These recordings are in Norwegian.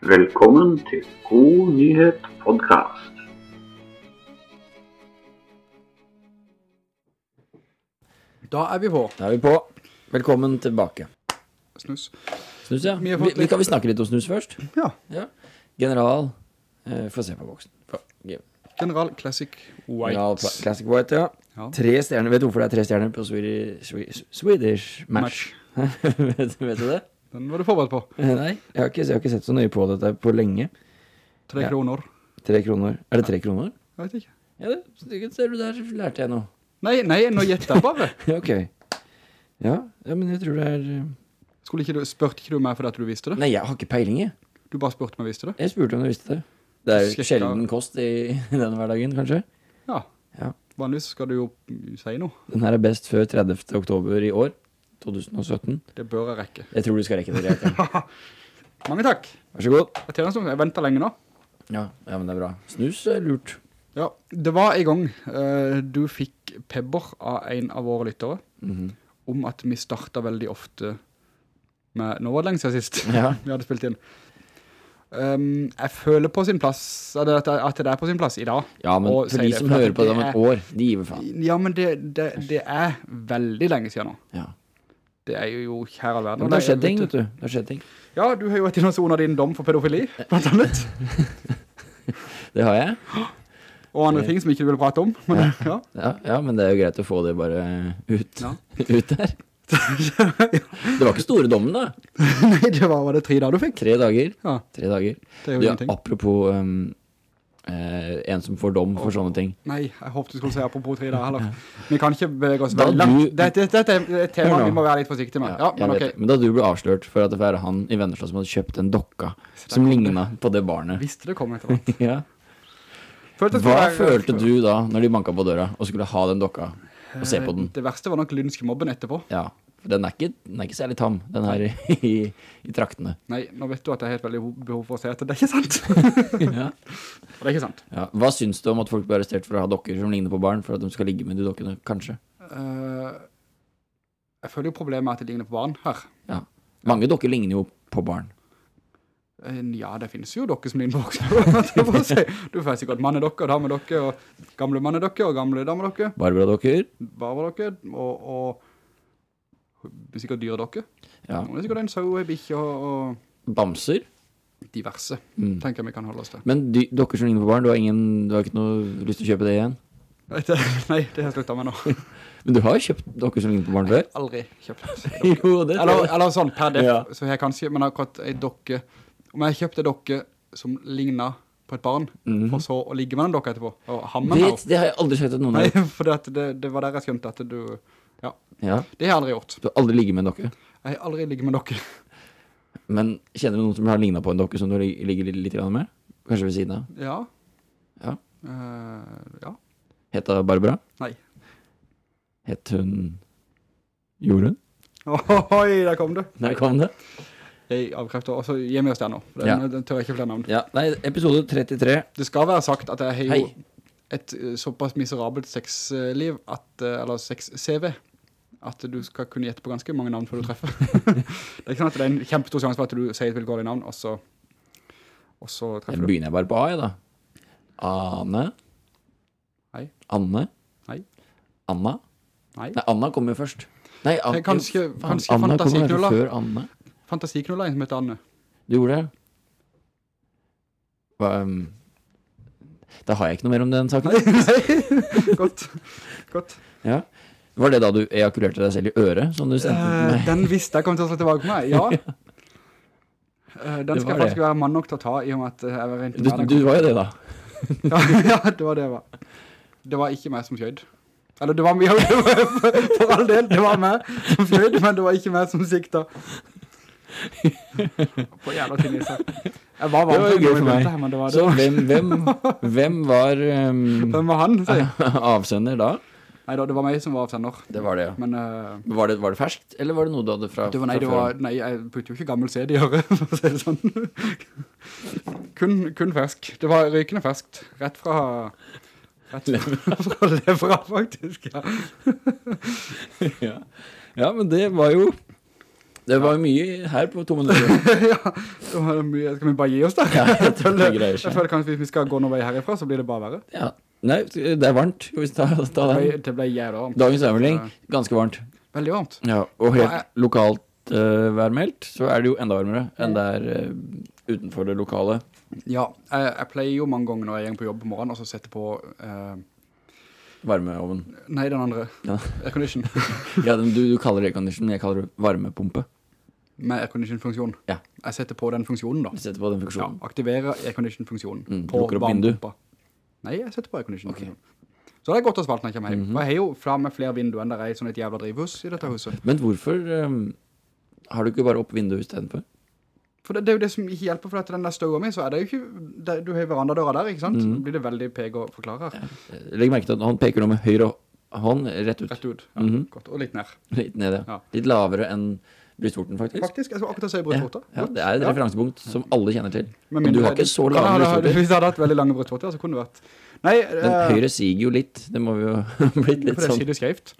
Velkommen til God nyhet podkast. Da er vi på. Da er vi på. Velkommen tilbake. Snus. Snus, ja. Vi Vi, kan vi snakke litt om snus først? Ja. Ja. General, eh, få se på boksen. Ja. General Classic White. General Classic White, ja. Ja. Tre stjerner. Vet du hvorfor det er tre stjerner på Swedish, Swedish Match? Match? vet, vet du det? Den var du forberedt på. Eh, Nei, jeg har, ikke, jeg har ikke sett så nøye på dette på lenge. Tre Ja. kroner. Tre kroner. Er det tre kroner? Jeg vet ikke. Ja, det ser du der, lærte jeg noe. Nei, nei, nå gjetter jeg bare. Ok. Ja, ja, men jeg tror det er... eh, Skulle ikke du, spørte ikke du meg fordi at du visste det? Nei, jeg har ikke peiling, jeg. Du bare spurte meg jeg du det? Jeg spurte om du visste det. Det er jo sjelden kost i, i denne hverdagen, kanskje. Ja. Ja. Vanligvis skal du jo si noe. Den her er best før 30. oktober i år, 2017. Det bør jeg rekke. Jeg tror du skal rekke det greit. Ja. Mange takk. Vær så god. Jeg, som- jeg venter lenge nå. Ja, ja, men det er bra. Snus er lurt. Ja, det var i gang. uh, du fikk pebber av en av våre lyttere Mhm. om at vi startet veldig ofte med, nå var det lenge siden sist Ja. vi hadde spilt inn. Um, jeg føler på sin plass, at det, er på sin plass i dag. Ja, men for de de det, som for hører på det om et år, de gir vel faen. Ja, men det, det, det er veldig lenge siden nå. Ja. Det er jo kjære verden. Men det har skjedd ting, vet du. Det har skjedd ting. Ja, du har jo vært innom av din dom for pedofili, blant annet. Det har jeg. Og andre ting som ikke du vil prate om. Men, ja. Ja, ja, men det er jo greit å få det bare ut, ut der. Det var ikke store dommen da. Nei, det var, var det tre dager du fikk. Tre dager. Ja, Tre dager. er Ja, apropos um, eh, en som får dom for sånne ting. Nei, jeg håpet du skulle si apropos tre der heller. Vi kan ikke bevege oss veldig langt. Dette, dette er et tema vi må være litt forsiktige med. Ja, ja, men okay. Men da du ble avslørt for at det var han i Vennesla som hadde kjøpt en dokka som lignet på det barnet. Visste det kom etter hvert. Ja. Følte Hva følte du da når de banka på døra og skulle ha den dokka og se på den? Det verste var nok lynskmobben etterpå. Ja, den er ikke, den er ikke særlig tam, den her i, i, traktene. Nei, nå vet du at jeg har et veldig behov for å si at det er ikke sant. Ja. Og det er ikke sant. Ja. Hva syns du om at folk blir arrestert for å ha dokker som ligner på barn, for at de skal ligge med de dokkene, kanskje? Uh, jeg føler jo problemet med at de ligner på barn her. Ja. Mange dokker ligner jo på barn. Uh, Ja, det finnes jo dokker som ligner på voksne. Du får sikkert mannedokker, damedokker, og gamle mannedokker, og gamle damedokker, Barbara-dokker. barberdokker, og, og sikkert dyredokker. Ja. Det er det sikkert en sau, en bikkje og, og Bamser. diverse, Mm. tenker jeg vi kan holde oss til. Men de, dokker som ligner på barn, du har, ingen, du har ikke noe lyst til å kjøpe det igjen? Nei, det, nei, det har jeg sluttet med nå. Men du har jo kjøpt dokker som ligner på barn før? Jeg har Aldri kjøpt. jo, det Eller, eller sånn, per def, Ja. så jeg jeg kanskje, men akkurat en dokke, om jeg kjøpte dokke som ligner på et barn, mm. for så å ligge med den dokka etterpå, og ha med meg Vet, det har jeg aldri sett at noen har Nei, for det, det, det var der jeg skjønte at du, ja, Ja, det har jeg aldri gjort. du har aldri ligget med en dokke. Jeg har aldri ligget med en dokke. Men kjenner du noen som har lignet på en dokke som du ligger litt, litt med? Kanskje ved siden av? Ja. Ja. Uh, ja. Het Barbara? Nei. Het hun Jorunn? Oi, der kom du. Der kom det. Jeg avkrefter, og så gir vi oss der nå. Den, Ja. den tør jeg ikke flere navn. Ja, nei, episode 33. Det skal være sagt at jeg har jo et eh, såpass miserabelt sexliv, at, eh, eller sex-CV, at du skal kunne gjette på ganske mange navn før du treffer. det er ikke sånn at det er en kjempestor sjanse for at du sier et vilkårlig navn, og så, og så treffer du. begynner jeg bare på A, da. Ane. Hei. Anne. Hei. Anna. Nei. Nei, Anna kommer jo først. Nei, An kanskje- kanskje Anna fantasiknulla. før Anne. Fantasiknulla en som heter Anne. Du gjorde det? Hva, um, da har jeg ikke noe mer om den saken. Nei, godt, godt. Ja. Var det da du ejakulerte deg selv i øret, som du sendte til Eh, meg? den visste jeg kom til å slå tilbake på meg, ja. Eh, den skal jeg faktisk det. være mann nok til å ta, i og med at eh, jeg var rent Du, du var jo det da. ja, ja, det var det jeg var. Det var ikke meg som skjøyd. Eller det var det for, for all del, det var meg som skjøyd, men det var ikke meg som sikta. På jævla ting i seg. Jeg var Det var jo gjøre meg. men det var det. Så hvem, hvem, hvem var um, Hvem var han, sier jeg. avsender da? Nei da, det var meg som var avsender. Det var det, ja. Men uh, Var det, var det ferskt, eller var det noe du hadde fra, det var, nei, fra det var, nei, jeg brukte jo ikke gammel CD i øret, for å si det sånn. kun, kun fersk. Det var rykende ferskt. Rett fra... Rett fra levra, faktisk, ja. ja. ja, men det var jo Det var mye her på to minutter. ja, det var mye, skal vi bare gi oss da? Ja, jeg tror det greier Jeg føler kanskje hvis vi skal gå noen vei herifra, så blir det bare verre. Ja. Nei, det er varmt. Ta, ta Det ble, det ble jævla varmt. Dagens avmelding, ganske varmt. Veldig varmt. Ja, og helt ja, lokalt uh, værmeldt, så er det jo enda varmere enn det er uh, utenfor det lokale. Ja, jeg, jeg pleier jo mange ganger når jeg går på jobb på morgenen, og så setter på, Uh, Varmeovn. nei, den andre, Ja. aircondition, Ja, den, du, du kaller det aircondition, jeg kaller det varmepumpe. med aircondition-funksjon. Ja. Jeg setter på den funksjonen da. Vi setter på den Ja, aktiverer aircondition-funksjonen Mm, på varmepumpa. Nei, jeg setter på aircondition. Okay. Så det er godt å svalt når jeg kommer hjem. Mhm. For jeg har jo fra med flere vinduer enn det er sånn et jævla drivhus i dette huset. Men hvorfor um, har du ikke bare opp vinduet i stedet for? For det, det er jo det som ikke hjelper, for at den der støva mi, så er det jo ikke, det, du har jo verandadøra der, ikke sant? Mhm. Så blir det veldig peg å forklare her. Legg merke til at han peker nå med høyre hånd rett ut. Rett ut, ja, Mhm. godt, og litt ned. Litt ned, ja. Ja. Litt lavere enn brystvorten, faktisk. Faktisk, jeg skal akkurat si Ja, brystvorter. ja, det er et Ja. referansepunkt som alle kjenner til. Men du har ikke så lange brystvorter. Hvis jeg hadde hatt veldig lange brystvorter, så kunne det vært... Nei, Den uh, høyre siger jo litt. Det må vi jo blitt litt sånn. for det er skrevet.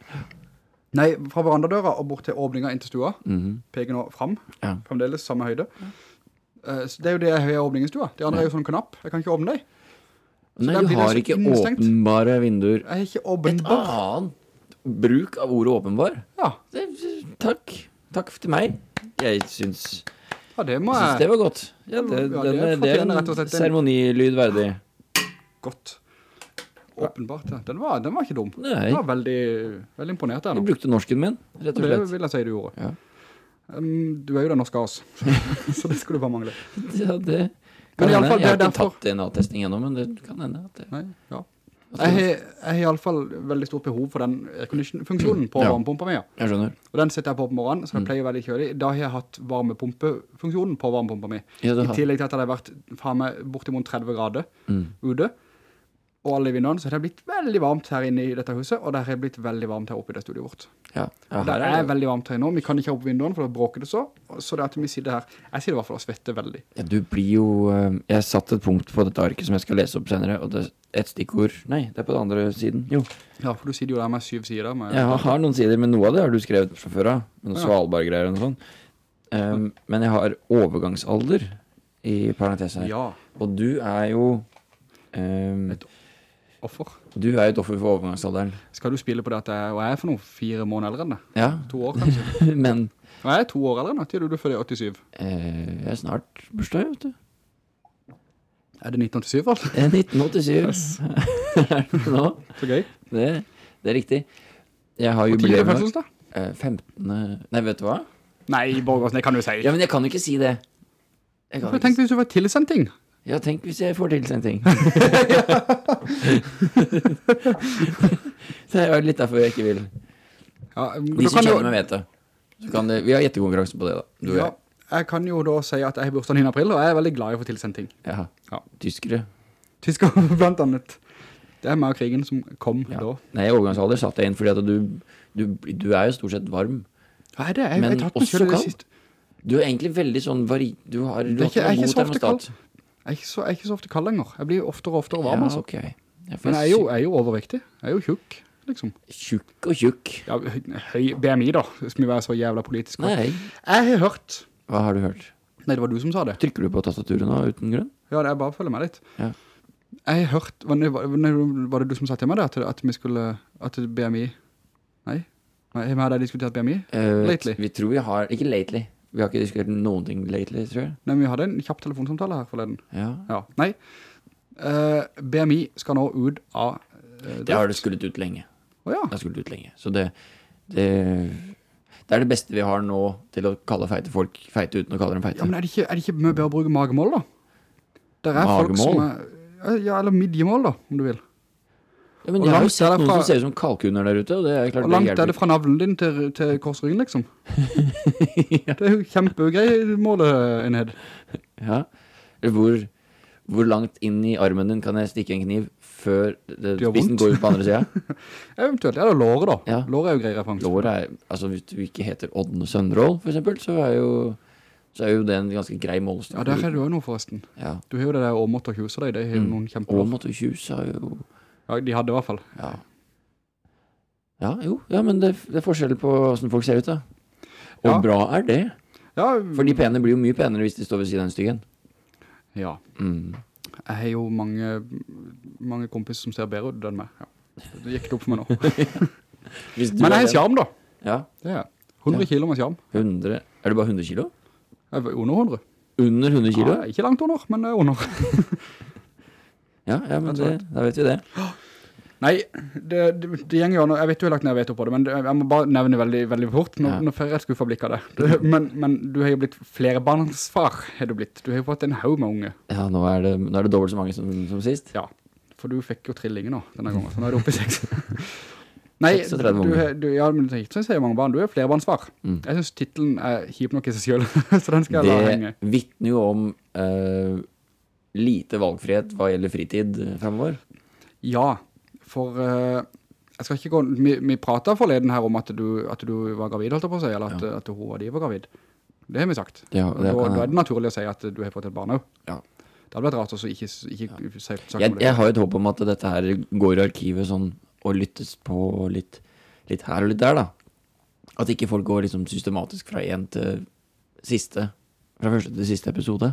Nei, fra verandadøra og bort til åpninga inn til stua, Mhm. peker nå fram, Ja. fremdeles samme høyde. Eh, så det er jo det jeg har i i stua. Det andre er jo sånn knapp. Jeg kan ikke åpne deg. Nei, du har ikke innstengt. åpenbare vinduer. Jeg har ikke Et åpenbar. annet bruk av ordet åpenbar. Ja, Det, takk. Takk til meg. Jeg syns, ja, det må jeg syns det var godt. Ja, det, Ja, den, det det, er en seremonilyd verdig. Godt. Åpenbart, ja. Den var, den var ikke dum. Nei. Den var veldig, veldig imponert der Du brukte norsken min, rett og slett. Det vil jeg si du gjorde. Ja. Um, du er jo den norske av oss, så det skulle du bare mangle. Ja, det Men i alle fall, Jeg har er ikke tatt DNA-testing ennå, men det kan hende. At det, Nei, ja. Jeg har, jeg har i alle fall veldig stort behov for den aircondition-funksjonen på Ja. varmepumpa mi. Jeg skjønner. Og den setter jeg på på morgenen, så den Mm. pleier veldig kjølig. Da har jeg hatt varmepumpefunksjonen på varmepumpa mi. Ja, I tillegg til at det har vært faen meg bortimot 30 grader Mm. ute. Og alle vinduene, så det har blitt veldig varmt her inne i dette huset, og det har blitt veldig varmt her oppe i det studioet vårt. Ja, Aha, det er er det. veldig varmt her nå, vi kan ikke ha opp vinduene, for da bråker det så. Så det at vi sitter her, jeg sitter i hvert fall og svetter veldig. Ja, du blir jo eh, Jeg satt et punkt på dette arket som jeg skal lese opp senere, og det er et stikkord Nei, det er på den andre siden. Jo. Ja, for du sitter jo der med syv sider. Med, Jeg har, har noen sider, men noe av det har du skrevet fra før. Med noen Ja. Svalbard-greier og noe sånt. Um, men jeg har overgangsalder i parentes her. Ja, Og du er jo um, Et- offer. Du er jo et offer for overgangsalderen. Skal du spille på det at jeg, og jeg er for noe fire måneder eldre enn det? Ja, To år kanskje? men Og jeg er to år eldre enn det, til du er født i 87. eh, jeg er snart bursdag, vet du. Er det 1987 altså? Det er 1987. er det nå? Så gøy. Det, det er riktig. Jeg har tidlig jubileum dag. fødselsdag? Eh, 15. Nei, vet du hva? Nei, Borgårdsen, det kan du si. Ja, men jeg kan jo ikke si det. Jeg Jeg tenkte hvis du var tilsendt ting. Ja, tenk hvis jeg får tilsendt ting. det er jo litt derfor jeg ikke vil. Ja, De du som kjenner meg vet det. Det. Vi har gjettekonkurranse på det da. Ja, jeg. kan jo da si at jeg har bursdag 9. april, og jeg er veldig glad i å få tilsendt ting. Ja. Ja. Tyskere. Tyskere, blant annet. Det er og krigen som kom Ja. da. Nei, i overgangsalder satt jeg inn fordi at du, du, du er jo stort sett varm. Nei, det er, jeg, Men jeg har tatt også kald. Du er egentlig veldig sånn vari... Du har, du Det er har ikke- er ikke så ofte termostat. Jeg er, ikke så, jeg er ikke så ofte kald lenger. Jeg blir oftere og oftere varm, Ja, altså. ok. Jeg Men jeg er, jo, jeg er jo overvektig. Jeg er jo tjukk, liksom. Tjukk og tjukk. Ja, høy, BMI da, skal vi være så jævla politisk. Nei. Jeg har hørt... Hva har du hørt? Nei, det var du som sa det. Trykker du på tastaturet nå uten grunn? Ja, det er bare å følge med litt. Ja. Jeg har hørt, var det, var det- du som sa til meg det, at, at vi skulle, at BMI, nei, nei, vi hadde diskutert BMI? uh, Lately. Vi tror vi har, ikke lately. Vi har ikke diskutert noen ting lately, tror jeg. Nei, men vi hadde en kjapp telefonsamtale her forleden. Ja. Ja, nei. uh, BMI skal nå ut av uh, Det har det skullet ut lenge. Åja, Det har skullet ut lenge. Så det, det, det er det beste vi har nå til å kalle feite folk feite uten å kalle dem feite. ja, men er det ikke, er det ikke mye bedre å bruke magemål da? Der folk som Magemål? er, ja, eller midjemål da, om du vil. Ja, men jeg har jo sett noen fra- som ser ut som kalkuner der ute, og det er klart Og langt det er det fra navlen din til, til korsryggen, liksom. Det er jo kjempegrei måleenhet. Ja. Hvor, hvor langt inn i armen din kan jeg stikke en kniv før det, Det spissen går ut på andre siden? Eventuelt, ja, det er låret da. Ja. Låret er jo grei referanse. Låret er, altså hvis du ikke heter Odden Sønderål, for eksempel, så er jo, så er jo det en ganske grei målestokk. Ja, der er det jo noe forresten. Ja. Du har jo det der Åmått og Kjusa deg, det har jo Mm. noen kjempelår. Åmått og Kjusa er jo Ja, de hadde i hvert fall. Ja. Ja, jo. Ja, men det, det er forskjell på hvordan folk ser ut, da. Og Ja. bra er det. Ja, For de pene blir jo mye penere hvis de står ved siden av en styggen. ja. Mm. Jeg har jo mange, mange kompiser som ser bedre ut enn meg. Ja. Det gikk det opp for meg nå. Hvis du Men jeg har skjerm da. Ja, Det er jeg. 100 kilo med skjerm. 100 Er det bare 100 kilo? Jeg er under 100. Under 100 kilo? Ja, ikke langt under, men det er under. Ja, ja men det, da vet vi det. Nei, det, det, det gjenger jo an, jeg vet du har lagt ned veto på det, men jeg må bare nevne veldig, veldig fort, nå, Ja. nå får jeg et skuffa blikk av det. Du, men, men du har jo blitt flerebarnsfar, har du blitt. Du har jo fått en haug med unge. Ja, nå er det, nå er det dobbelt så mange som, som sist. Ja, for du fikk jo trillinger nå, denne gangen, så nå er du oppe i seks. Nei, du, du, ja, men ikke sånn jeg mange barn, du er flerbarnsfar. Mm. Jeg synes titlen er kjip nok i seg selv, så den skal jeg la henge. Det vittner jo om uh, lite valgfrihet hva gjelder fritid eh, fremover. Ja, for uh, jeg skal ikke gå, vi, vi pratet forleden her om at du, at du var gravid, holdt på å si, eller at, at hun og de var gravid. Det har vi sagt. Ja, det da, da er det naturlig å si at du har fått et barn også. Ja. Det hadde vært rart å ikke, ikke si, sagt Jeg, det. jeg har et håp om at dette her går i arkivet sånn, og lyttes på litt, litt her og litt der, da. At ikke folk går liksom systematisk fra en til siste, fra første til siste episode.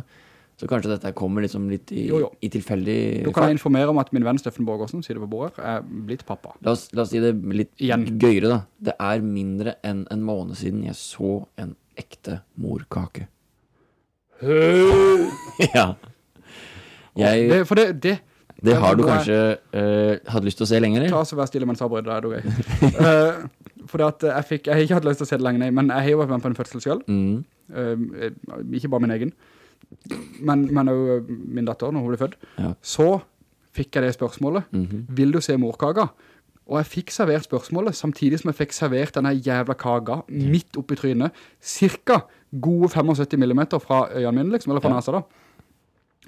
Så kanskje dette kommer liksom litt i, Jo, jo. i tilfeldig Da kan jeg informere om at min venn Steffen Borgårdsen, sier det på bordet, er blitt pappa. La oss, la oss si det litt Igjen. gøyere, da. Det er mindre enn en måned siden jeg så en ekte morkake. ja. Jeg, Det, for det, det, det har du kanskje uh, hatt lyst til å se lenger, ta eller? så vær stille mens jeg avbryter deg, er du gøy. Eh, for det at jeg fikk, jeg har ikke hatt lyst til å se det lenger, nei, men jeg har jo vært med på en fødsel selv. Mm. Uh, ikke bare min egen, men, men også min datter når hun ble født. Ja. Så fikk jeg det spørsmålet, Mhm. vil du se morkaka? Og jeg fikk servert spørsmålet, samtidig som jeg fikk servert denne jævla kaka midt oppi trynet, cirka gode 75 millimeter fra øynene mine, liksom, eller fra Ja. nasa da.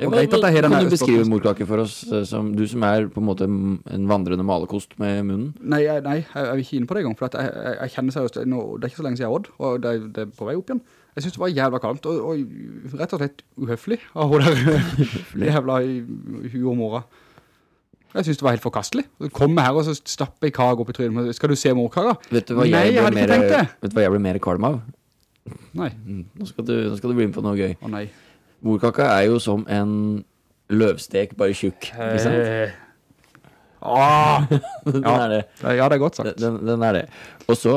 Ja, men- denne kan du beskrive morkake for oss, eh, som, du som er på en måte en vandrende malekost med munnen? Nei, nei, jeg jeg er ikke inne på det i gang, for jeg, jeg, jeg kjenner seriøst, nå, det er ikke så lenge siden jeg har Odd, og det, det er på vei opp igjen. Jeg synes det var jævla kalmt, og, og rett og slett uhøflig av hun der jævla hu og mora. Jeg synes det var helt forkastelig. Kommer her og så stapper jeg kag opp i trynet. Skal du se morkaga? Vet du hva Nei, jeg jeg ble mer, vet du hva jeg ble mer kalm av? Nei. Mm. Nå, skal du, nå skal du bli med på noe gøy. Å nei. Morkaka er jo som en løvstek, bare tjukk. Ikke sant? Eh. Ah. Den Ja. er det. Ja, det er godt sagt. Den, den er det. Og så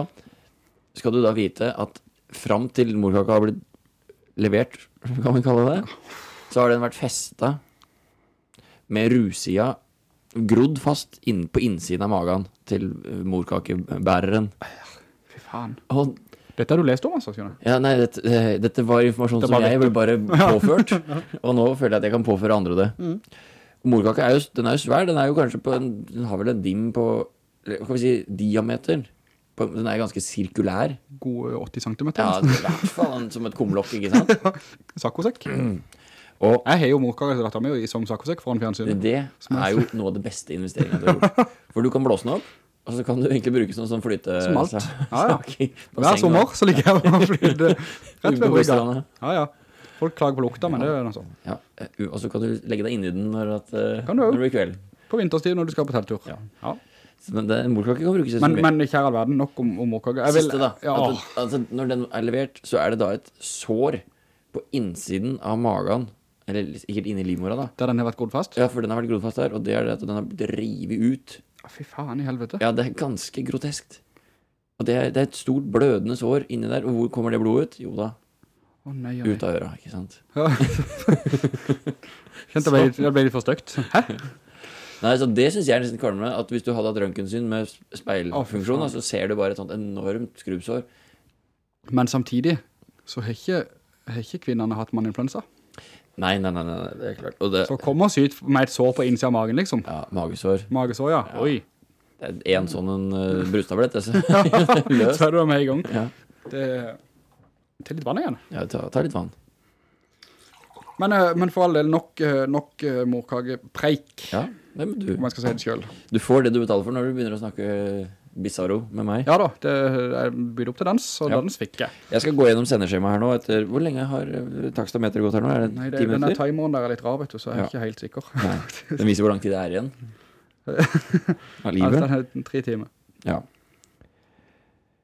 skal du da vite at fram til morkaka har blitt levert, kan vi kalle det, så har den vært festa med rusida grodd fast inn på innsiden av magen til morkakebæreren. Fy faen. Og Dette har du lest om, altså, skjønner ja, nei, dette, eh, dette var informasjon Det som jeg ble bare påført, og nå føler jeg at jeg kan påføre andre det. Mm. Morkaka er jo, den er jo svær, den er jo kanskje på en, den har vel en dim på, eller, hva kan vi si, diameter. Den er ganske sirkulær. Gode 80 cm. Ja, i hvert fall som et kumlokk, ikke sant? Sakkosekk. Og Jeg har jo morkaka til datteren i som sakkosekk foran fjernsynet. det er jo noe av det beste investeringen du har gjort. For du kan blåse den opp, og så kan du egentlig bruke sånn som flyte... Som alt. Ja, ja. Hver sommer så ligger jeg og flyter rett ved brygga. Ja, ja. Folk klager på lukta, men det er noe sånn. Ja, eh, og så kan du legge deg inn i den når, at, eh, når det blir kveld. På vinterstid når du skal på telttur. Ja. Ja. Men det, morkake kan brukes Men, men kjære verden, nok om, om morkake. Jeg vil- Siste da, Ja, at, altså, når den er levert, så er det da et sår på innsiden av magen, eller ikke inne i livmora da. der den har vært grodd fast. Ja, for den har vært grodd fast der, og det er det at den har blitt revet ut. Fy faen i helvete. Ja, det er ganske groteskt. Og det er, det er et stort blødende sår inni der, og hvor kommer det blodet ut? Jo da, Å nei, nei. ut av øra, ikke sant? Ja. Kjente jeg ble, jeg ble litt for støkt. Hæ? Nei, så det synes jeg er nesten kvalmende, at hvis du hadde hatt røntgensyn med speilfunksjon, oh, så ser du bare et sånt enormt skrubbsår. Men samtidig så har ikke, har ikke kvinnerne hatt manninfluensa. Nei, nei, nei, nei, det er klart. Det, Så kommer ut med et sår på innsida av magen, liksom. ja, magesår. Magesår, ja. Oi. Det er en sånn en uh, brustablett, altså. Så. Løs. Er du med i gang. Ja. Det, ta litt vann igjen. Ja, ta, ta litt vann. Men, eh, men for all del, nok, eh, nok eh, morkagepreik, Ja, må du. om jeg skal si det selv. Du får det du betaler for når du begynner å snakke bizarro med meg. Ja da, det, jeg bydde opp til dans, og Ja. dans fikk jeg. Jeg skal gå gjennom sendeskjema her nå etter Hvor lenge har eh, takstameteret gått her nå? Er det Nei, det, ti denne timeren der er litt rar, vet du, så jeg er Ja. ikke helt sikker. Nei. Den viser hvor lang tid det er igjen. Av Altså, det den er tre timer. Ja.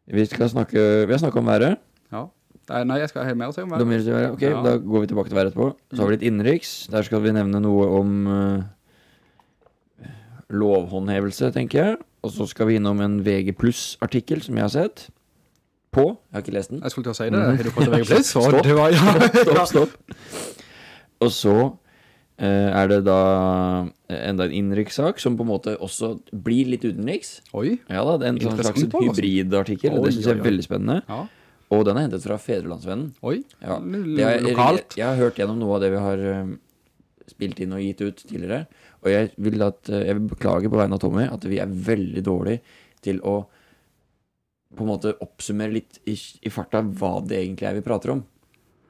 Vi skal snakke Vi har snakket om været. Ja. Nei, nei, jeg skal ha mer å si om været. Ok, Ja. da går vi tilbake til været etterpå. Så har vi litt innenriks. Der skal vi nevne noe om eh, lovhåndhevelse, tenker jeg. Og så skal vi innom en VG artikkel som jeg har sett. På. Jeg har ikke lest den. Jeg skulle til å si det. Har du fått VG+. Så Stopp. ja. Stopp, stopp. Og så eh, er det da enda en innenrikssak som på en måte også blir litt utenriks. Oi. Ja da, det er en sånn slags altså. hybridartikkel, det synes jeg er veldig spennende. Ja. Og den er hentet fra Fedrelandsvennen. Oi. Ja. Lokalt. Jeg, jeg har hørt gjennom noe av det vi har eh, spilt inn og gitt ut tidligere. Og jeg vil, at, eh, jeg vil beklage på vegne av Tommy at vi er veldig dårlige til å på en måte oppsummere litt i, i farta hva det egentlig er vi prater om.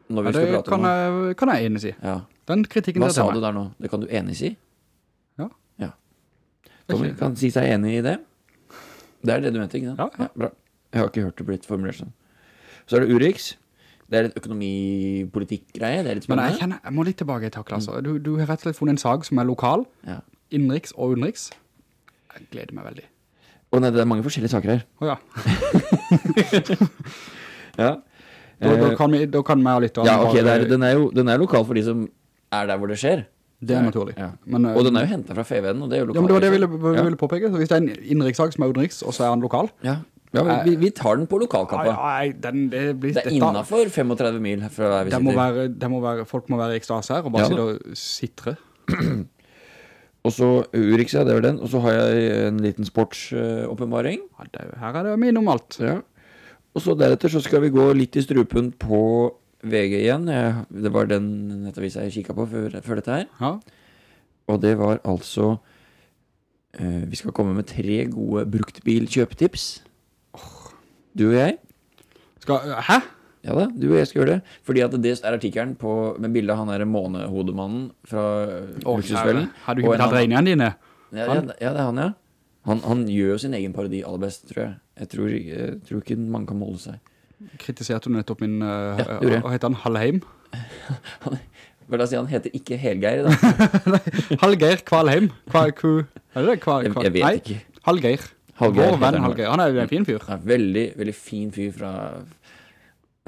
Når vi Ja, skal prate kan om jeg, kan jeg enig si. Ja. Den kritikken Hva sa du der nå? Det kan du enig si? Ja. ja. Tommy kan si seg enig i det. Det er det du mente, ikke sant? Ja, ja. bra. Jeg har ikke hørt det blitt formulert sånn. Så er det Urix. Det er en økonomipolitikk-greie. Det er litt Men jeg spennende. kjenner, jeg må litt tilbake til altså. Du, du har rett og slett funnet en sag som er lokal, Ja. innenriks og utenriks. Jeg gleder meg veldig. Å nei, det er mange forskjellige saker her. Å ja. Ja. Da, da, Eh, kan vi, da kan vi ha litt av ja, ok, det er, den, er jo, den er lokal for de som er der hvor det skjer. Det er naturlig. Ja. Men, Og den er jo hentet fra FVN, og det er jo lokal. ja, men det var det jeg ville, ville påpeke. Så hvis det er en innenrikssag som er utenriks, og så er han lokal, Ja, ja vi, vi tar den på lokalkappa. Nei, den, det blir Det er innenfor innafor 35 mil fra der vi Det må være, det må være, folk må være i ekstase her og bare Ja, sitte og sitre. Og så Urix, ja, det var den. Og så har jeg en liten sportsåpenbaring. Ja, her er det mye om alt. Ja. Og så deretter så skal vi gå litt i strupen på VG igjen. Jeg, det var den nettavisa jeg kikket på før, før dette her. Ja. Og det var altså eh, Vi skal komme med tre gode bruktbilkjøpetips. Du og jeg. Skal, hæ? Ja da, du og jeg skal gjøre det. Fordi at det er artikkelen på, med bilde av han der månehodemannen fra Luksusfellen. Har du ikke betalt regningene dine? Ja, ja, ja, det er han, ja. Han, han gjør jo sin egen parodi aller best, tror jeg. Jeg tror, jeg tror ikke mange kan måle seg. Kritiserte du nettopp min, uh, Ja, hva heter han, Hallheim? Vel, da sier han heter ikke Helgeir, da. Hallgeir Kvalheim. Kva, ku, er det det? Kva, Jeg, kva, jeg vet nei, ikke. Hallgeir. Hallgeir Vår venn han. Hallgeir. Han er jo en fin fyr. Ja, veldig, veldig fin fyr fra,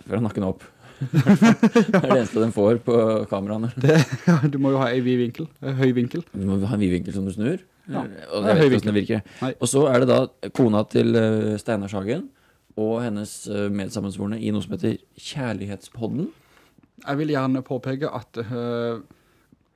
fra nakken opp. det er det eneste den får på kameraene. Det, ja, du må jo ha en vid vinkel, en høy vinkel. Du må ha en vidvinkel som du snur. Ja. Og Det er jeg vet vinkel. hvordan det virker. Nei. Og så er det da kona til eh, Steinar Sagen og hennes medsammensvorene medsammensvorne i noe som heter Kjærlighetspodden. Jeg vil gjerne påpeke at uh,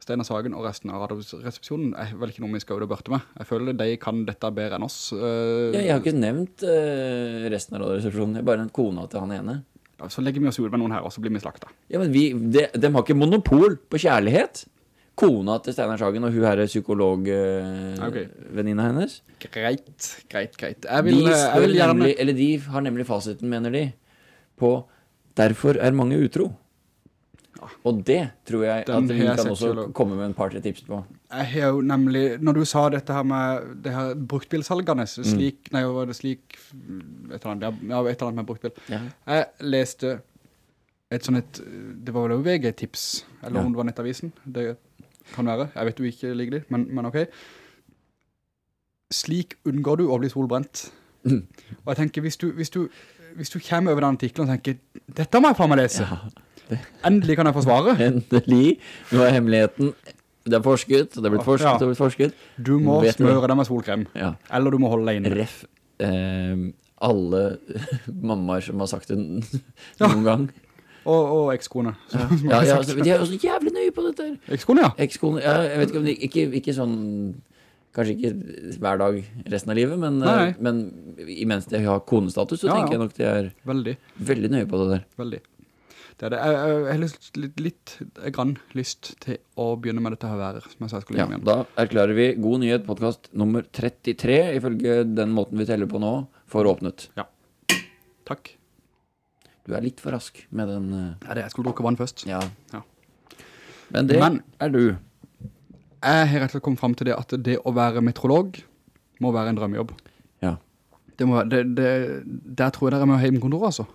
Steinar Sagen og resten av radioresepsjonen er vel ikke noe vi skal ut børte med. Jeg føler de kan dette bedre enn oss. Uh, Ja, jeg har ikke nevnt uh, resten av resepsjonen, jeg har bare nevnt kona til han ene. ja, så legger vi oss ut med noen her, og så blir vi slakta. Ja, men vi, de, de har ikke monopol på kjærlighet. Kona til Steinar Sagen og hun her er psykologvenninna uh, venninna hennes. Greit, greit, greit. Jeg De, vil, eh, jeg vil gjerne... nemlig, eller de har nemlig fasiten, mener de, på derfor er mange utro. Og det tror jeg Den at vi kan også komme med en par-tre tips på. Jeg har jo nemlig, når du sa dette her med det her bruktbilsalgene, Mm. nei, var det slik, et eller annet, ja, et eller annet med bruktbil. Ja. Jeg leste et et, det var vel VG-tips, eller Ja. om det var nettavisen, det kan være, jeg vet du ikke ligger det, men, men ok. Slik unngår du å bli solbrent. Mm. Og jeg tenker, hvis du, hvis du, hvis du kommer over den artiklen og tenker, dette må jeg faen meg lese. Endelig kan jeg forsvare. Endelig. Nå er hemmeligheten Det er forsket, det er blitt forsket, Ja. det er blitt forsket. Du må Vet smøre deg med solkrem, Ja. eller du må holde deg inne. Ref eh, alle mammaer som har sagt det noen gang. Og, og ekskone. Ja, ja, ja de er så jævlig nøye på dette. Ekskone, ja. Ekskone, ja, jeg vet ikke om de, ikke, ikke sånn, kanskje ikke hver dag resten av livet, men, Nei, eh, men imens de har konestatus, så tenker jeg nok de er Veldig, veldig nøye på det der. veldig. Det er det. Jeg, jeg, jeg har lyst, litt, litt grann lyst til å begynne med dette her været, som jeg sa jeg skulle gjøre ja, da erklærer vi God Nyhet podcast nummer 33, ifølge den måten vi teller på nå, for åpnet. Ja. Takk. Du er litt for rask med den, Uh... Det er det, jeg skulle drukke vann først. ja. Ja. Men det Men- er du. Jeg har rett og slett kommet frem til det at det å være metrolog må være en drømmejobb. Ja. Det må, det, det, der tror jeg dere er med hjemmekontor, altså.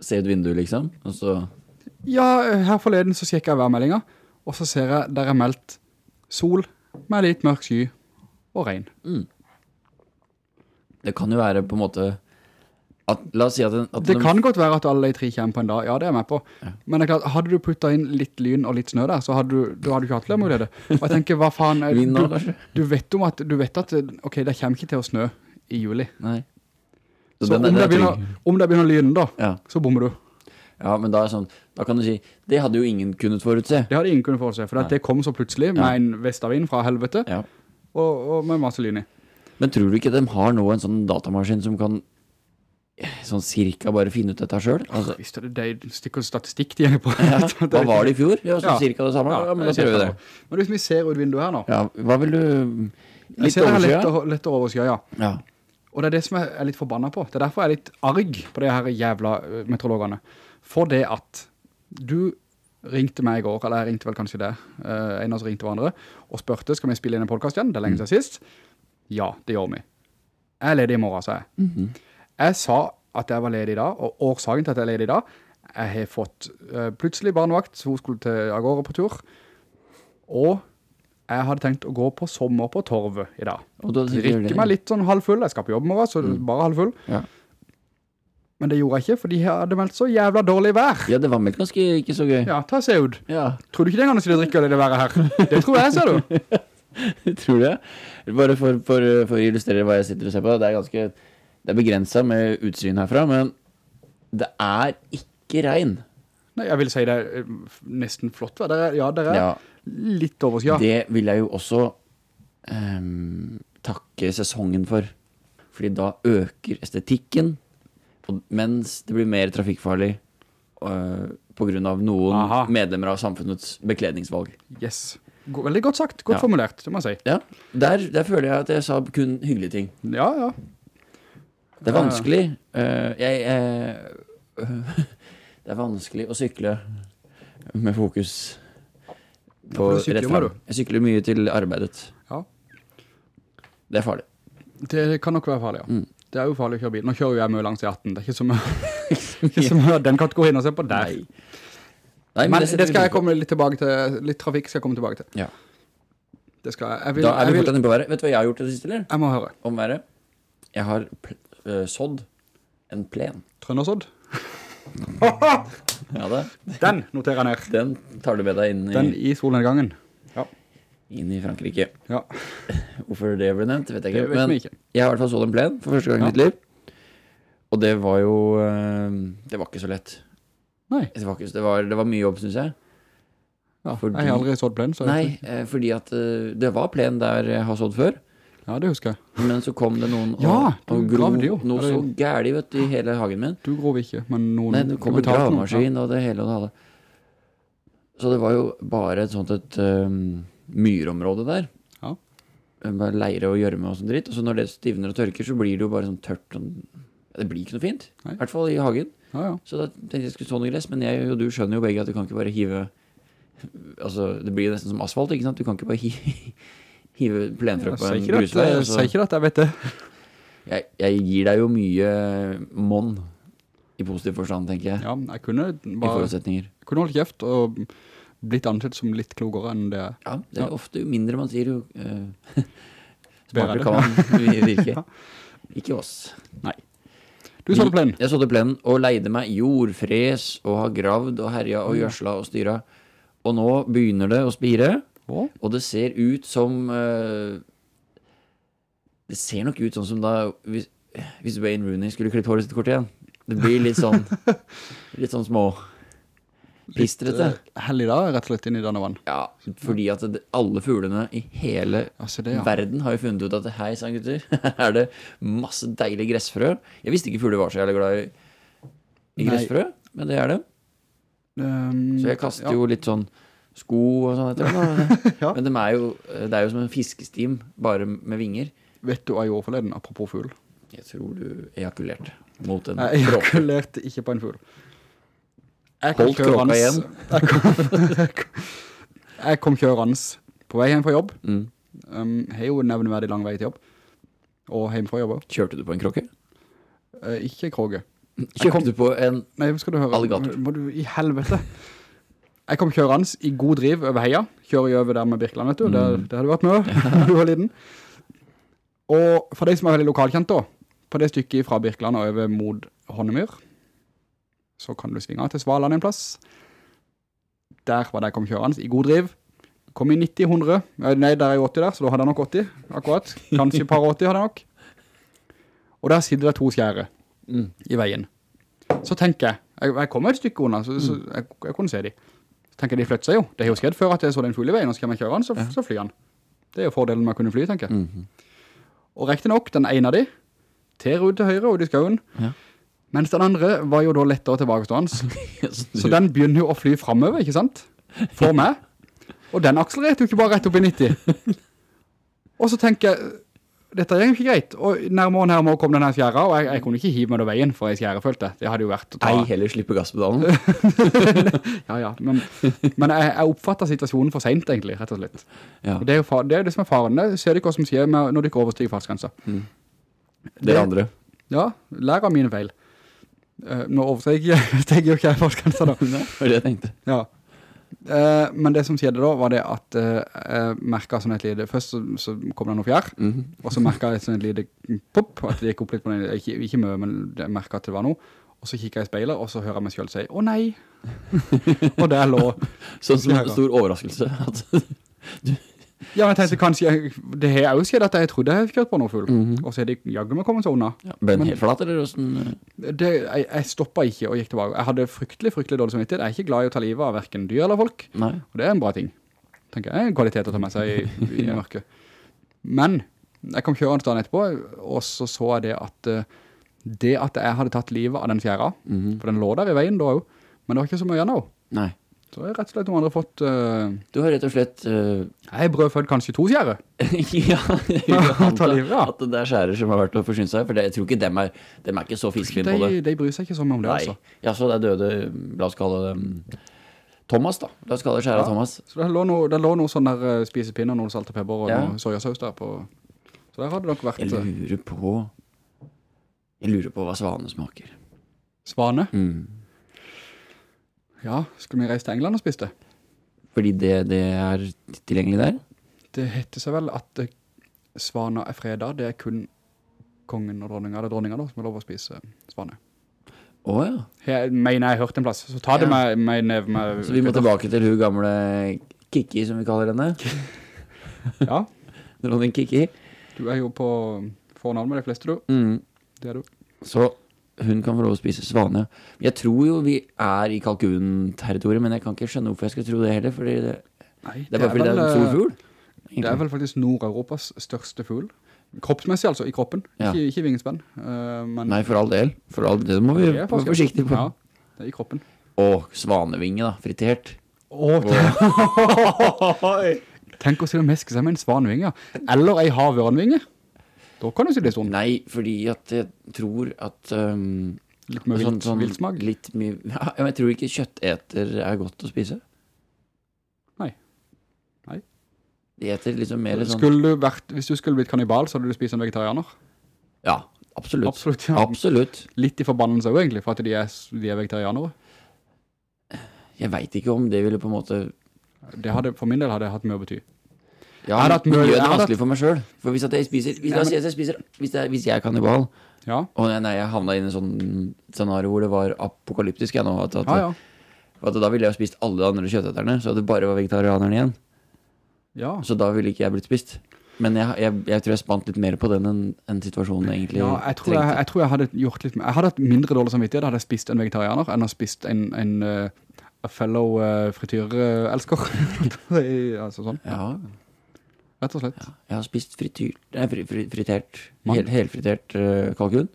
Se ut vinduet, liksom, og så Ja, her forleden så sjekker jeg værmeldinga, og så ser jeg der er meldt sol med litt mørk sky og regn. Det kan jo være på en måte at, La oss si at, den- at Det den- kan godt være at alle de tre kommer på en dag, ja det er jeg med på. Men det er klart, hadde du puttet inn litt lyn og litt snø der, så hadde du, du hadde ikke hatt flere muligheter. Og jeg tenker, hva faen, er- du, du vet om at, du vet at, ok, det kommer ikke til å snø i juli. Nei. Så, den er- om, den det er begynner, om det begynner å lyne da, Ja. så bommer du. Ja, men da, er sånn, da kan du si Det hadde jo ingen kunnet forutse. Det hadde ingen kunnet forutse, for det kom så plutselig med en vestavind fra helvete, Ja. og, og med masse lyn i. Men tror du ikke de har nå en sånn datamaskin som kan sånn cirka bare finne ut dette selv? Altså, Visst er det det stikker statistikk de gjør på. ja, hva var det i fjor? Ja, sånn cirka det samme? Ja, men da er prøver vi det. Men hvis vi ser ut vinduet her nå, Ja, hva vil du Litt jeg ser det her lett, lett overskya, ja. Ja. Og det er det som jeg er litt forbannet på. Det er derfor jeg er litt arg på de her jævla metrologene. meteorologene. For det at du ringte meg i går, eller jeg ringte vel kanskje det, uh, en av oss ringte hverandre, og spørte, skal vi spille inn en podcast igjen? Det er lenge siden sist. Ja, det gjør vi. Jeg er ledig i morgen, sa jeg. Jeg sa at jeg var ledig i dag, og årsaken til at jeg er ledig i dag, jeg har fått uh, plutselig barnevakt, så hun skulle til Agora på tur, og jeg hadde tenkt å gå på sommer på torvet i dag. Og da Drikke meg litt sånn halvfull, jeg skal på jobb i morgen, så bare halvfull. Ja. Men det gjorde jeg ikke, for de hadde meldt så jævla dårlig vær. ja, det var meldt ganske ikke så gøy. Ja, ta seg ut. Ja. Tror du ikke den gangen skulle drikke det været her? Det tror jeg, ser du. Tror du det? Bare for, for, for å illustrere hva jeg sitter og ser på. Det er ganske Det er begrenset med utsyn herfra, men det er ikke regn. Nei, jeg vil si det er eh, nesten flott vær. Det ja, det er Ja. Litt overskya. Det vil jeg jo også um, takke sesongen for. Fordi da øker estetikken, mens det blir mer trafikkfarlig øh, på grunn av noen Aha. medlemmer av samfunnets bekledningsvalg. Yes. Veldig godt sagt, godt Ja. formulert, det må jeg si. Ja, der, der føler jeg at jeg sa kun hyggelige ting. Ja, ja. Det er vanskelig. Uh, jeg, uh, Det er vanskelig å sykle med fokus på ja, rett jo, frem. Jeg sykler mye til arbeidet. Ja. Det er farlig. Det kan nok være farlig, ja. Mm. Det er jo farlig å kjøre bil. Nå kjører jeg mye langs i 18. Det er ikke som, ikke som den kategorien å se på deg. Nei. Nei, Men det, det, skal jeg komme litt tilbake til. Litt trafikk skal jeg komme tilbake til. Ja. Det skal jeg. Jeg, vil, Da er vi fortsatt inne på været. Vet du hva jeg har gjort det siste, eller? jeg må høre. Om været? Jeg har øh, sådd en plen. Trøndersodd. Ja det. Den noterer jeg ned. Den tar du med deg inn i, Den i solnedgangen. Ja. inn i Frankrike. Ja, Hvorfor det ble nevnt, vet jeg det ikke. vet Men vi ikke. jeg har i hvert fall så den plen for første gang i mitt liv. Og det var jo øh, Det var ikke så lett. Nei, Det var, ikke, det var, det var mye jobb, synes jeg. ja. Fordi- jeg har aldri sådd plen, så Nei, eh, fordi at øh, det var plen der jeg har sådd før. Ja, det husker jeg. Men så kom det noen og, Ja, og grov noe så gærlig vet du, i hele hagen min. Du grov ikke, men noen Nei, det kom en gravmaskin ja. og det hele og det halve. Så det var jo bare et sånt et um, myrområde der. Ja. Bare leire og gjørme og sånn dritt. Og så når det stivner og tørker, så blir det jo bare sånn tørt. Sånn, det blir ikke noe fint. I hvert fall i hagen. Ja, ja. Så da tenkte jeg skulle så noe gress, men jeg og du skjønner jo begge at du kan ikke bare hive Altså, det blir nesten som asfalt, ikke sant? Du kan ikke bare hi hive plenfrø på en grusvei. jeg sier ikke at jeg vet det. jeg, jeg gir deg jo mye monn, i positiv forstand, tenker jeg, Ja, jeg kunne i forutsetninger. Jeg kunne holdt kjeft og blitt ansett som litt klokere enn det. Ja, det er Ja. ofte jo mindre man sier, jo Uh, er smartere kan man vi- virke. Ikke oss. Nei. Du så til plen. Jeg sådde plenen og leide meg jordfres og har gravd og herja og gjørsla og styra. Og nå begynner det å spire, Å, og det ser ut som uh, Det ser nok ut sånn som da hvis, hvis Wayne Rooney skulle klippe håret sitt kort igjen. Det blir litt sånn Litt sånn små pistrete. Uh, Hellig da, rett og slett inn i denne vann. Ja, fordi at det, alle fuglene i hele Altså det, ja. verden har jo funnet ut at hei sann gutter, her er det masse deilige gressfrø. Jeg visste ikke fugler var så jævlig glad i, i gressfrø, men det er det. Um, Så jeg kaster ja. jo litt sånn sko og sånn etter dem. Ja. Men de er jo, det er jo som en fiskestim, bare med vinger. Vet du hva jeg gjorde forleden, apropos fugl? Jeg tror du ejakulerte mot en Jeg kråke. ejakulerte ikke på en fugl. Jeg kom Holdt kråka igjen? Jeg kom, jeg kom kjørens på vei hjem fra jobb. Mm. Um, jeg jo nevneverdig lang vei til jobb. Og hjem fra jobb. Kjørte du på en kråke? Uh, ikke kroge. Kjørte du på en Nei, du høre. Alligator. Må du i helvete. Jeg kom kjørens i god driv over heia. Kjører jeg over der med Birkeland, vet du. Mm. Det, det hadde vært med, du var liten. Og for deg som er veldig lokalkjent da, på det stykket fra Birkeland og over mot Håndemyr. Så kan du svinge til Svaland en plass. Der var det jeg kom kjørens i god driv. Kom i 90-100. Nei, der er jo 80 der, så da hadde jeg nok 80, akkurat. Kanskje par 80 hadde jeg nok. Og der sitter det to skjære Mm. i veien. Så tenker jeg, jeg, jeg kommer et stykke unna, så, så jeg, jeg kunne se de. Tenker de flytter seg jo. Det har jo skjedd før at jeg så den fugl i veien, og så kan man kjøre han, så, så flyr han. Det er jo fordelen med å kunne fly, tenker jeg. Mhm. Og riktig nok, den ene av de, ter ut til høyre, ut i skauen. Ja. Mens den andre var jo da lettere tilbakestående. Så den begynner jo å fly fremover, ikke sant? For meg. Og den akselererte jo ikke bare rett opp i 90. Og så tenker jeg, dette er jo ikke greit. Og nærmere og nærmere kom denne fjæra, og jeg, jeg kunne ikke hive meg over veien for jeg skjæra følte. Det hadde jo vært å ta... Nei, heller slippe gasspedalen. Ja, ja, men, men jeg, jeg oppfatter situasjonen for sent egentlig, rett og slett. Ja. Og det er jo det, er det som er faren. Det ser du hva som skjer med, når du ikke overstiger fartsgrensa. det andre. Ja, lær av mine feil. Eh, nå overstiger jeg jo ikke fartsgrensa da. Det var det jeg tenkte. Ja. Eh, men det som skjedde da, var det at uh, jeg merket sånn et lite, først så, så kom det noe fjær, Mhm. og så merket jeg sånn et lite pop, at det gikk opp litt på den, ikke, ikke mye, men jeg merket at det var noe, og så kikket jeg i speilet, og så hører jeg meg selv si, å nei! og der lå, Sånn som en stor overraskelse. At, ja, men jeg tenkte kanskje, det har jo skjedd at jeg trodde jeg hadde kjørt på noe fugl, -hmm. og så er jeg jagget meg kommet så unna. ja, ble den Men- helt flatt eller hvordan? Det, jeg, jeg stoppet ikke og gikk tilbake. Jeg hadde fryktelig, fryktelig dårlig samvittighet. Jeg er ikke glad i å ta livet av hverken dyr eller folk. Nei. Og det er en bra ting. Tenker jeg, en kvalitet å ta med seg i, i Ja. mørket. Men, jeg kom kjørende dagen etterpå, og så så jeg det at eh, det at jeg hadde tatt livet av den fjerde, mm -hmm. for den lå der i veien da jo, men det var ikke så mye nå. Nei. Så jeg rett og slett noen andre fått, Uh, Du har rett og slett uh, jeg brødfødd kanskje to skjære. Ja, vil jo livet, ja. at det er skjærer som har vært å forsyne seg, for det, jeg tror ikke dem er, dem er ikke så fiskelig på det. De, bryr seg ikke så mye om det, Nei. altså. Ja, så det er døde, la oss kalle det um, Thomas da. La oss kalle det skjære Ja. Thomas. Så det lå noe, det lå noe sånn der uh, spisepinner, noen salt og pepper og Ja. noe sojasaus der på. Så der hadde det nok vært Jeg eh, lurer på Jeg lurer på hva svane smaker. svane. Mm. Ja, skulle vi reise til England og spise det? Fordi det, det er tilgjengelig der? Det heter seg vel at svaner er fredag, det er kun kongen og dronninga, eller dronninga da, som har lov å spise svane. Å ja. Jeg mener jeg har hørt en plass, så ta det Ja. med, med nev, med... Så vi må tilbake til hun gamle Kiki, som vi kaller henne. Ja, Dronning Kiki. du er jo på fornavn med de fleste du. Mm. Det er du. Så hun kan få lov å spise svane. Jeg tror jo vi er i kalkunterritoriet, men jeg kan ikke skjønne hvorfor jeg skal tro det heller, fordi det, Nei, det er bare fordi det er en stor fugl. Det er vel faktisk Nord-Europas største fugl. Kroppsmessig altså, i kroppen. Ja. Ikke, ikke vingespenn. Uh, Nei, for all del. For all del, det må vi være forsiktig forsiktige på. Ja, det er i kroppen. Og svanevinge da, fritert. Åh, Tenk å si det meske seg med en svanvinge, eller ei havørnvinge. Da kan du si det sånn. Nei, fordi at jeg tror at um, Litt med vilt, viltsmak. Litt mye ja, Jeg tror ikke kjøtteter er godt å spise. Nei. Nei. De eter liksom mer sånn Skulle du vært, hvis du skulle blitt kannibal, så hadde du spist en vegetarianer? Ja, absolutt. Absolutt, ja. Absolutt. Litt i forbannelse også egentlig, for at de er, de er vegetarianere. Jeg vet ikke om det ville på en måte Det hadde, for min del hadde det hatt mye å bety. Ja, er at jeg det vanskelig for meg selv For hvis jeg spiser Hvis, Ja, men- jeg spiser Hvis, jeg, hvis jeg er kannibal Ja, Og nei, jeg inn i en sånn scenario hvor det var apokalyptisk jeg nå, at, at, ja, ja. at da ville jeg jo spist alle de andre kjøtteterne, så det bare var vegetarianerne igjen. Ja, Så da ville ikke jeg blitt spist. Men jeg, jeg, jeg tror jeg spant litt mer på den enn enn situasjonen egentlig ja jeg, tror jeg, jeg tror jeg hadde gjort litt Jeg hadde hatt mindre dårlig samvittighet hadde jeg spist en vegetarianer enn å spist en, en uh, fellow uh, frityrelsker. altså sånn, Ja, rett og slett. jeg har spist frityr, nei, fri, fri, fritert, hel, helfritert uh, kalkun.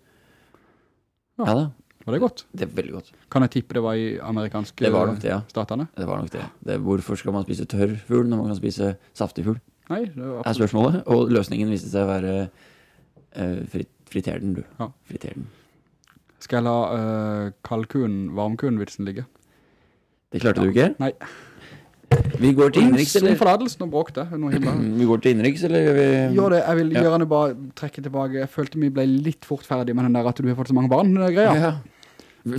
Ja. Ja da, Var det godt? det er veldig godt. Kan jeg tippe det var i amerikanske Det var nok det, ja. statene? Det var nok det. det. Hvorfor skal man spise tørr fugl når man kan spise saftig fugl? Nei, det var er spørsmålet. Og løsningen viste seg å være uh, frit, friter den, du. Ja. Friter den. Skal jeg la uh, kalkun, varmkun-vitsen ligge? Det klarte du ikke? Nei. Vi går til innriks, eller? Forladelsen og bråk det. Vi går til innriks, eller gjør vi Jo, det, jeg vil Ja. det bare trekke tilbake. Jeg følte vi ble litt fort ferdig med den der at du har fått så mange barn, den greia. Ja.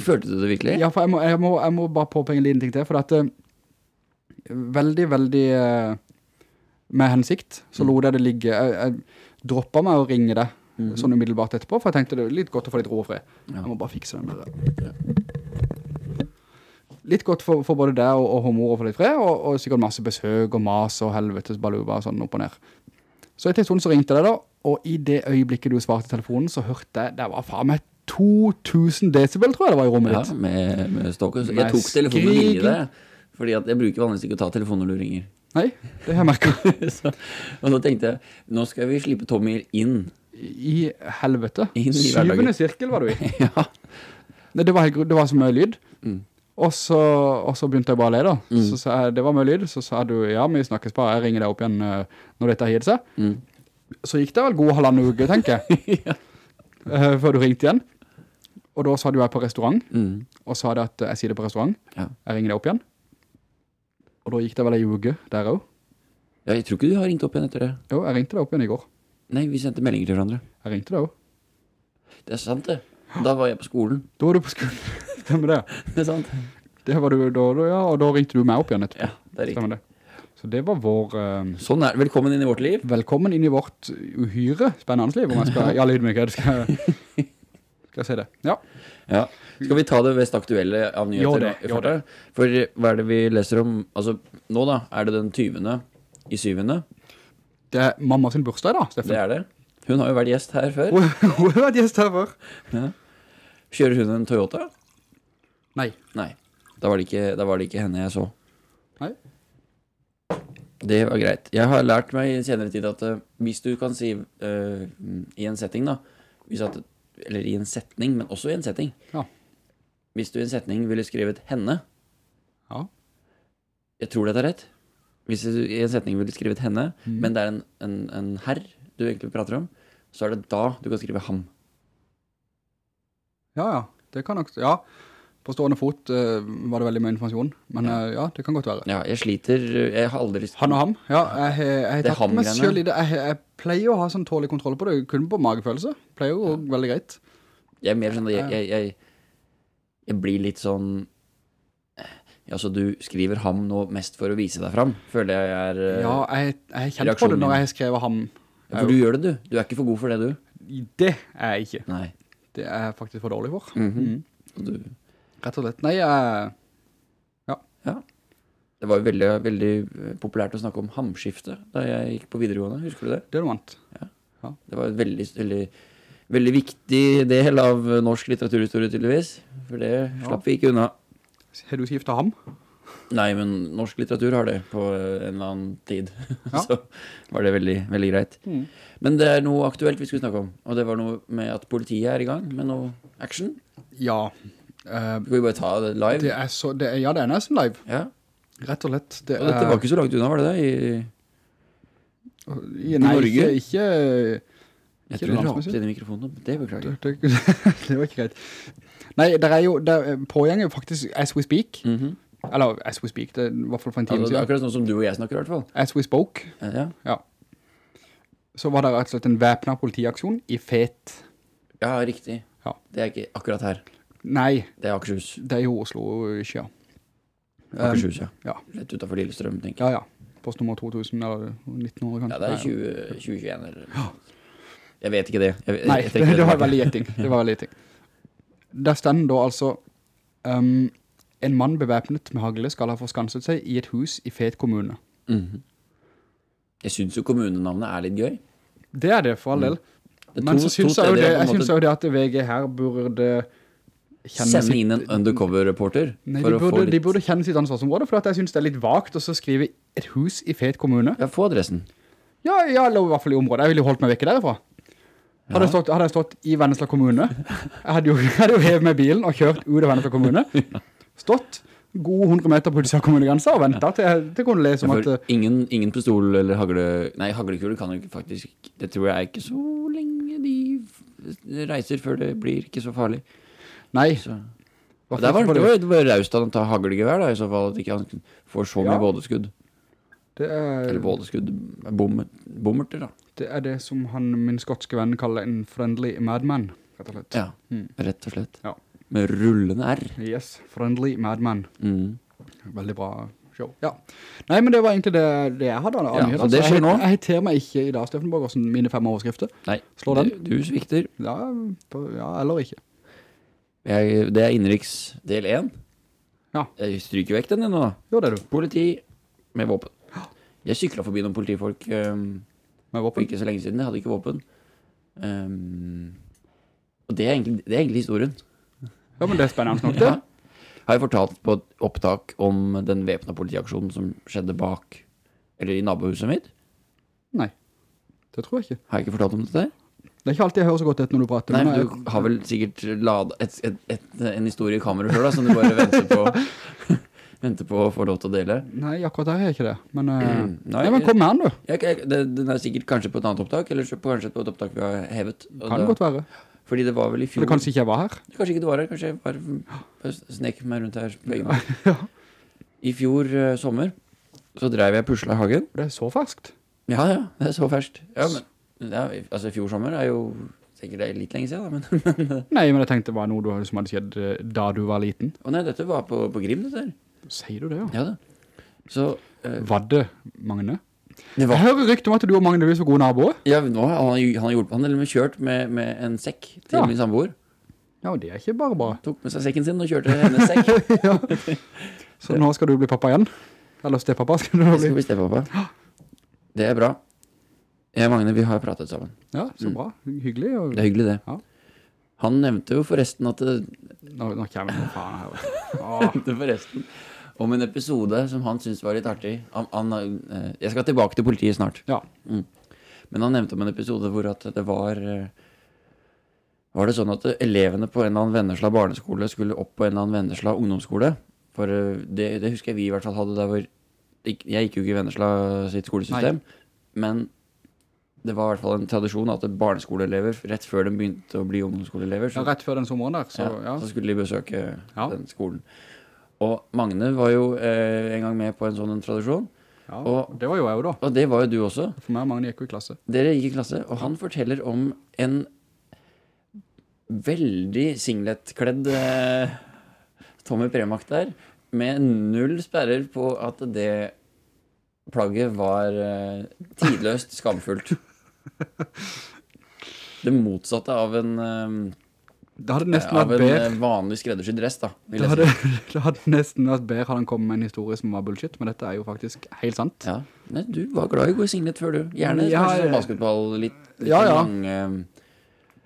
Følte du det virkelig? Ja, for jeg må, jeg må, jeg må bare påpenge en liten ting til, for at uh, veldig, veldig uh, med hensikt, så Mm. lot jeg det ligge. Jeg, jeg droppet meg å ringe deg sånn umiddelbart etterpå, for jeg tenkte det var litt godt å få litt ro og fred. Ja. Jeg må bare fikse den der. Litt godt for, for både deg og, og mor og for litt fred, og, og sikkert masse besøk og mas og helvetes baluba og sånn opp og ned. Så etter en stund så ringte jeg da, og i det øyeblikket du svarte telefonen, så hørte jeg, det var faen meg 2000 decibel, tror jeg det var i rommet Ja, ditt. med, med stokken. Jeg tok telefonen ringte deg. Fordi jeg bruker vanligvis ikke å ta telefonen når du ringer. Nei, det har jeg merket. Så, og nå tenkte jeg, nå skal vi slippe Tommy inn. I helvete. Inn i Syvende sirkel var du i. Ja. Nei, det var, det var så mye lyd. Mm. Og så, og så begynte jeg bare å le da. Så sa jeg, det var mye lyd. Så sa du, ja, vi snakkes bare. Jeg ringer deg opp igjen eh, når dette har gitt seg. Mm. Så gikk det vel god halvannen uke, tenker jeg. Eh, før du ringte igjen. Og da sa du jeg på restaurant. Mm. Og sa det at jeg sier det på restaurant. Ja. Jeg ringer deg opp igjen. Og da gikk det vel en uke der også. ja, jeg tror ikke du har ringt opp igjen etter det. Jo, jeg ringte deg opp igjen i går. Nei, vi sendte meldinger til hverandre. Jeg ringte deg også. Det er sant det. Da var jeg på skolen. Da var du på skolen. Stemmer det. Det er sant. Det var du da, ja, og da ringte du meg opp igjen etterpå. Ja, det er riktig. Stemmer det. Så det var vår... eh, Sånn er det. Velkommen inn i vårt liv. Velkommen inn i vårt uhyre spennende liv, om jeg skal, ja, lydmykhet, skal, jeg- skal jeg si det. Ja, Ja. Skal vi ta det mest aktuelle av nyheter? Gjør det, gjør? For hva er det vi leser om? Altså, nå da, er det den 20. i 7. det er mamma sin bursdag da, Steffen. Det er det. Hun har jo vært gjest her før. Hun har vært gjest her før. Kjører hun en Toyota? Nei. Nei. Da var det ikke, da var det ikke henne jeg så. Nei. Det var greit. Jeg har lært meg i senere tid at eh, hvis du kan si eh, i en setting da, hvis at, eller i en setning, men også i en setting, Ja. hvis du i en setning ville skrevet henne, Ja. jeg tror dette er rett, hvis du i en setning ville skrevet henne, Mm. men det er en, en, en herr du egentlig prater om, så er det da du kan skrive ham. Ja, ja. Det kan nok, ja. På stående fot uh, var det veldig mye informasjon, men ja. ja, det kan godt være. Ja, jeg sliter, jeg har aldri... Han og ham, ja, jeg, jeg, jeg har tatt meg selv i det. Jeg, jeg pleier å ha sånn tålig kontroll på det, kun på magefølelse. Pleier jo ja. veldig greit. Jeg er mer sånn jeg, jeg, blir litt sånn Ja, så du skriver ham nå mest for å vise deg fram, føler jeg er uh, Ja, jeg, jeg kjent på det når jeg skriver ham. ham. For du gjør det, du. Du er ikke for god for det, du. Det er jeg ikke. Nei. Det er jeg faktisk for dårlig for. Mhm. Mm. Og du Rett og slett. Nei, jeg... Ja. Det var jo veldig, veldig eh, populært å snakke om hamskifte da jeg gikk på videregående. Husker du det? Det er noe annet. Det var et veldig, veldig, veldig viktig del av eh, norsk litteraturhistorie, tydeligvis. For det slapp vi ikke unna. Har du skiftet ham? Nei, men norsk litteratur har det på en eller annen tid. Ja. Så var det veldig, veldig greit. Mm. Men det er noe aktuelt vi skulle snakke om. Og det var noe med at politiet er i gang med noe action. Ja. Eh, Skal vi bare ta det live? det er så... Det er, ja, det er nesten live. Ja. Rett og lett. Det Og dette er- var ikke så langt unna, var det det? I, I, nei, Norge? ikke... ikke jeg Ikke tror du rapte i mikrofonen. Det beklager det, jeg. det, det var ikke greit. Nei, det er jo... Det er pågjenger faktisk as we speak. Mhm. Eller as we speak, det er i hvert fall for en time altså, det er akkurat sånn som du og jeg snakker i hvert fall. As we spoke. Ja, Ja. Så var det rett og slett en væpnet politiaksjon i Fet. ja riktig. Ja. Det er ikke akkurat her. Nei, Det er Akershus. det er jo Oslo, ikke ja. Akershus, ja. Ja, Rett utenfor Lillestrøm, tenker jeg. ja, ja. Postnummer 2000 eller 1900 kanskje. Ja, det er 20, 2021 eller... Jeg vet ikke det. Jeg, Nei, jeg det, det var veldig gjetting. Det var veldig gjetting. Der stender da altså um, en mann bevæpnet med hagle skal ha forskanset seg i et hus i Fet kommune. Mhm. Jeg synes jo kommunenavnet er litt gøy. Det er det, for all del. Er Men så synes jeg jo det, på jeg måte- synes jo det at VG her burde Sende inn en undercover-reporter Nei, de burde, litt... de burde kjenne sitt ansvarsområde, for jeg synes det er litt vagt å skrive et hus i Fet kommune. Ja, få adressen. Ja, ja, eller i hvert fall i området. Jeg ville jo holdt meg vekk derifra. Hadde, jeg stått, hadde jeg stått i Vennesla kommune, jeg hadde jo, hadde jo hevet med bilen og kjørt ut av Vennesla kommune, stått gode 100 meter på utsida av kommunegrensa og ventet til til kunne lese om at... ingen, ingen pistol eller hagle... Nei, haglekule kan jo faktisk... Det tror jeg er ikke så lenge de reiser før det blir ikke så farlig. Nei, Så. hva Det var, det var, det var raust av han tar ta haglgevær da, i så fall at ikke han får så mye Ja. vådeskudd. det er, Eller bådeskudd, bommer, bommerter da. det er det som han, min skotske venn kaller en friendly madman, rett og slett. Ja, Mm. rett og slett. Ja. Med rullende R. Yes, friendly madman. Mm. Veldig bra show. Ja. Nei, men det var egentlig det, det jeg hadde Ja, nyheter. det jeg, skjer nå. Jeg heter meg ikke i dag, Steffen Borgersen, mine fem overskrifter. Nei, Slå den. Du, du svikter. Ja, ja, eller ikke. Jeg, det er innenriks del 1. Ja. Jeg stryker vekk den nå. da. Gjør det du, Politi med våpen. Jeg syklet forbi noen politifolk um, med for våpen. ikke så lenge siden. Jeg hadde ikke våpen. Um, og det er, egentlig, det er egentlig historien. Ja, men det er spennende nok det. Ja. Har jeg fortalt på et opptak om den væpna politiaksjonen som skjedde bak Eller i nabohuset mitt? Nei, det tror jeg ikke. Har jeg ikke fortalt om dette? Her? Det er ikke alltid jeg hører så godt etter når du prater. Nei, men du jeg- har vel sikkert lad, et, et, et, en historie i kamera før da som du bare venter på Venter på å få lov til å dele. Nei, akkurat der er jeg ikke det. Men, Mm, nei, nei, men kom med den du. Den er sikkert kanskje på et annet opptak, eller på, kanskje på et opptak vi har hevet. Kan da- godt være. Fordi det var vel i fjor Eller kanskje ikke jeg var her. Kanskje ikke du var her, kanskje jeg bare snek meg rundt her på ja. I fjor uh, sommer så drev jeg pusla i hagen. Det er så ferskt. Ja, ja, det er så ferskt. Ja, men ja, altså i fjor sommer er jo sikkert det er litt lenge siden, da, men Nei, men jeg tenkte det var noe du, som hadde skjedd eh, da du var liten. Å nei, dette var på, på Grim, dette her. Sier du det, ja? Ja da. Så Uh, Var det Magne? det Jeg hører rykte om at du og Magne blir så gode naboer. Ja, nå han, han har hjulpet Han har kjørt med, med en sekk til Ja. min samboer. Ja, og det er ikke bare bra. Tok med seg sekken sin og kjørte hennes sekk. Så nå skal du bli pappa igjen? Eller stepappa skal du Jeg skal bli stepappa. Det er bra. Jeg og Magne, vi har pratet sammen. Ja, så bra. Hyggelig. Og... Det er hyggelig, det. Ja. Han nevnte jo forresten at det, Nå, nå kommer det faen her. forresten om en episode som han syntes var litt artig. Han, han, eh, jeg skal tilbake til politiet snart. Ja, Men han nevnte om en episode hvor at det var eh, Var det sånn at elevene på en eller annen Vennesla barneskole skulle opp på en eller annen Vennesla ungdomsskole? For eh, det, det husker jeg vi i hvert fall hadde der hvor Jeg gikk jo ikke i Vennesla sitt skolesystem, men det var i hvert fall en tradisjon at barneskoleelever, rett før de begynte å bli ungdomsskoleelever, ja rett før den sommeren der, så ja, ja. så skulle de besøke den skolen. Og Magne var jo eh, en gang med på en sånn en tradisjon, ja. Og- det var jo jeg jo da. og det var jo du også. For meg og Magne gikk jo i klasse. Dere gikk i klasse, og han forteller om en veldig singletkledd eh, Tommy Premakt der, med null sperrer på at det plagget var eh, tidløst skamfullt. Det motsatte av en, eh, Det hadde nesten vært bedre. Av en vanlig skreddersydd dress, da. Det hadde, det hadde nesten vært bedre hadde han kommet med en historie som var bullshit, men dette er jo faktisk helt sant. Ja. Nei, du var glad i å gå i singlet før, du. Gjerne Ja, sånn basketball, litt, litt Ja, ja. lang eh,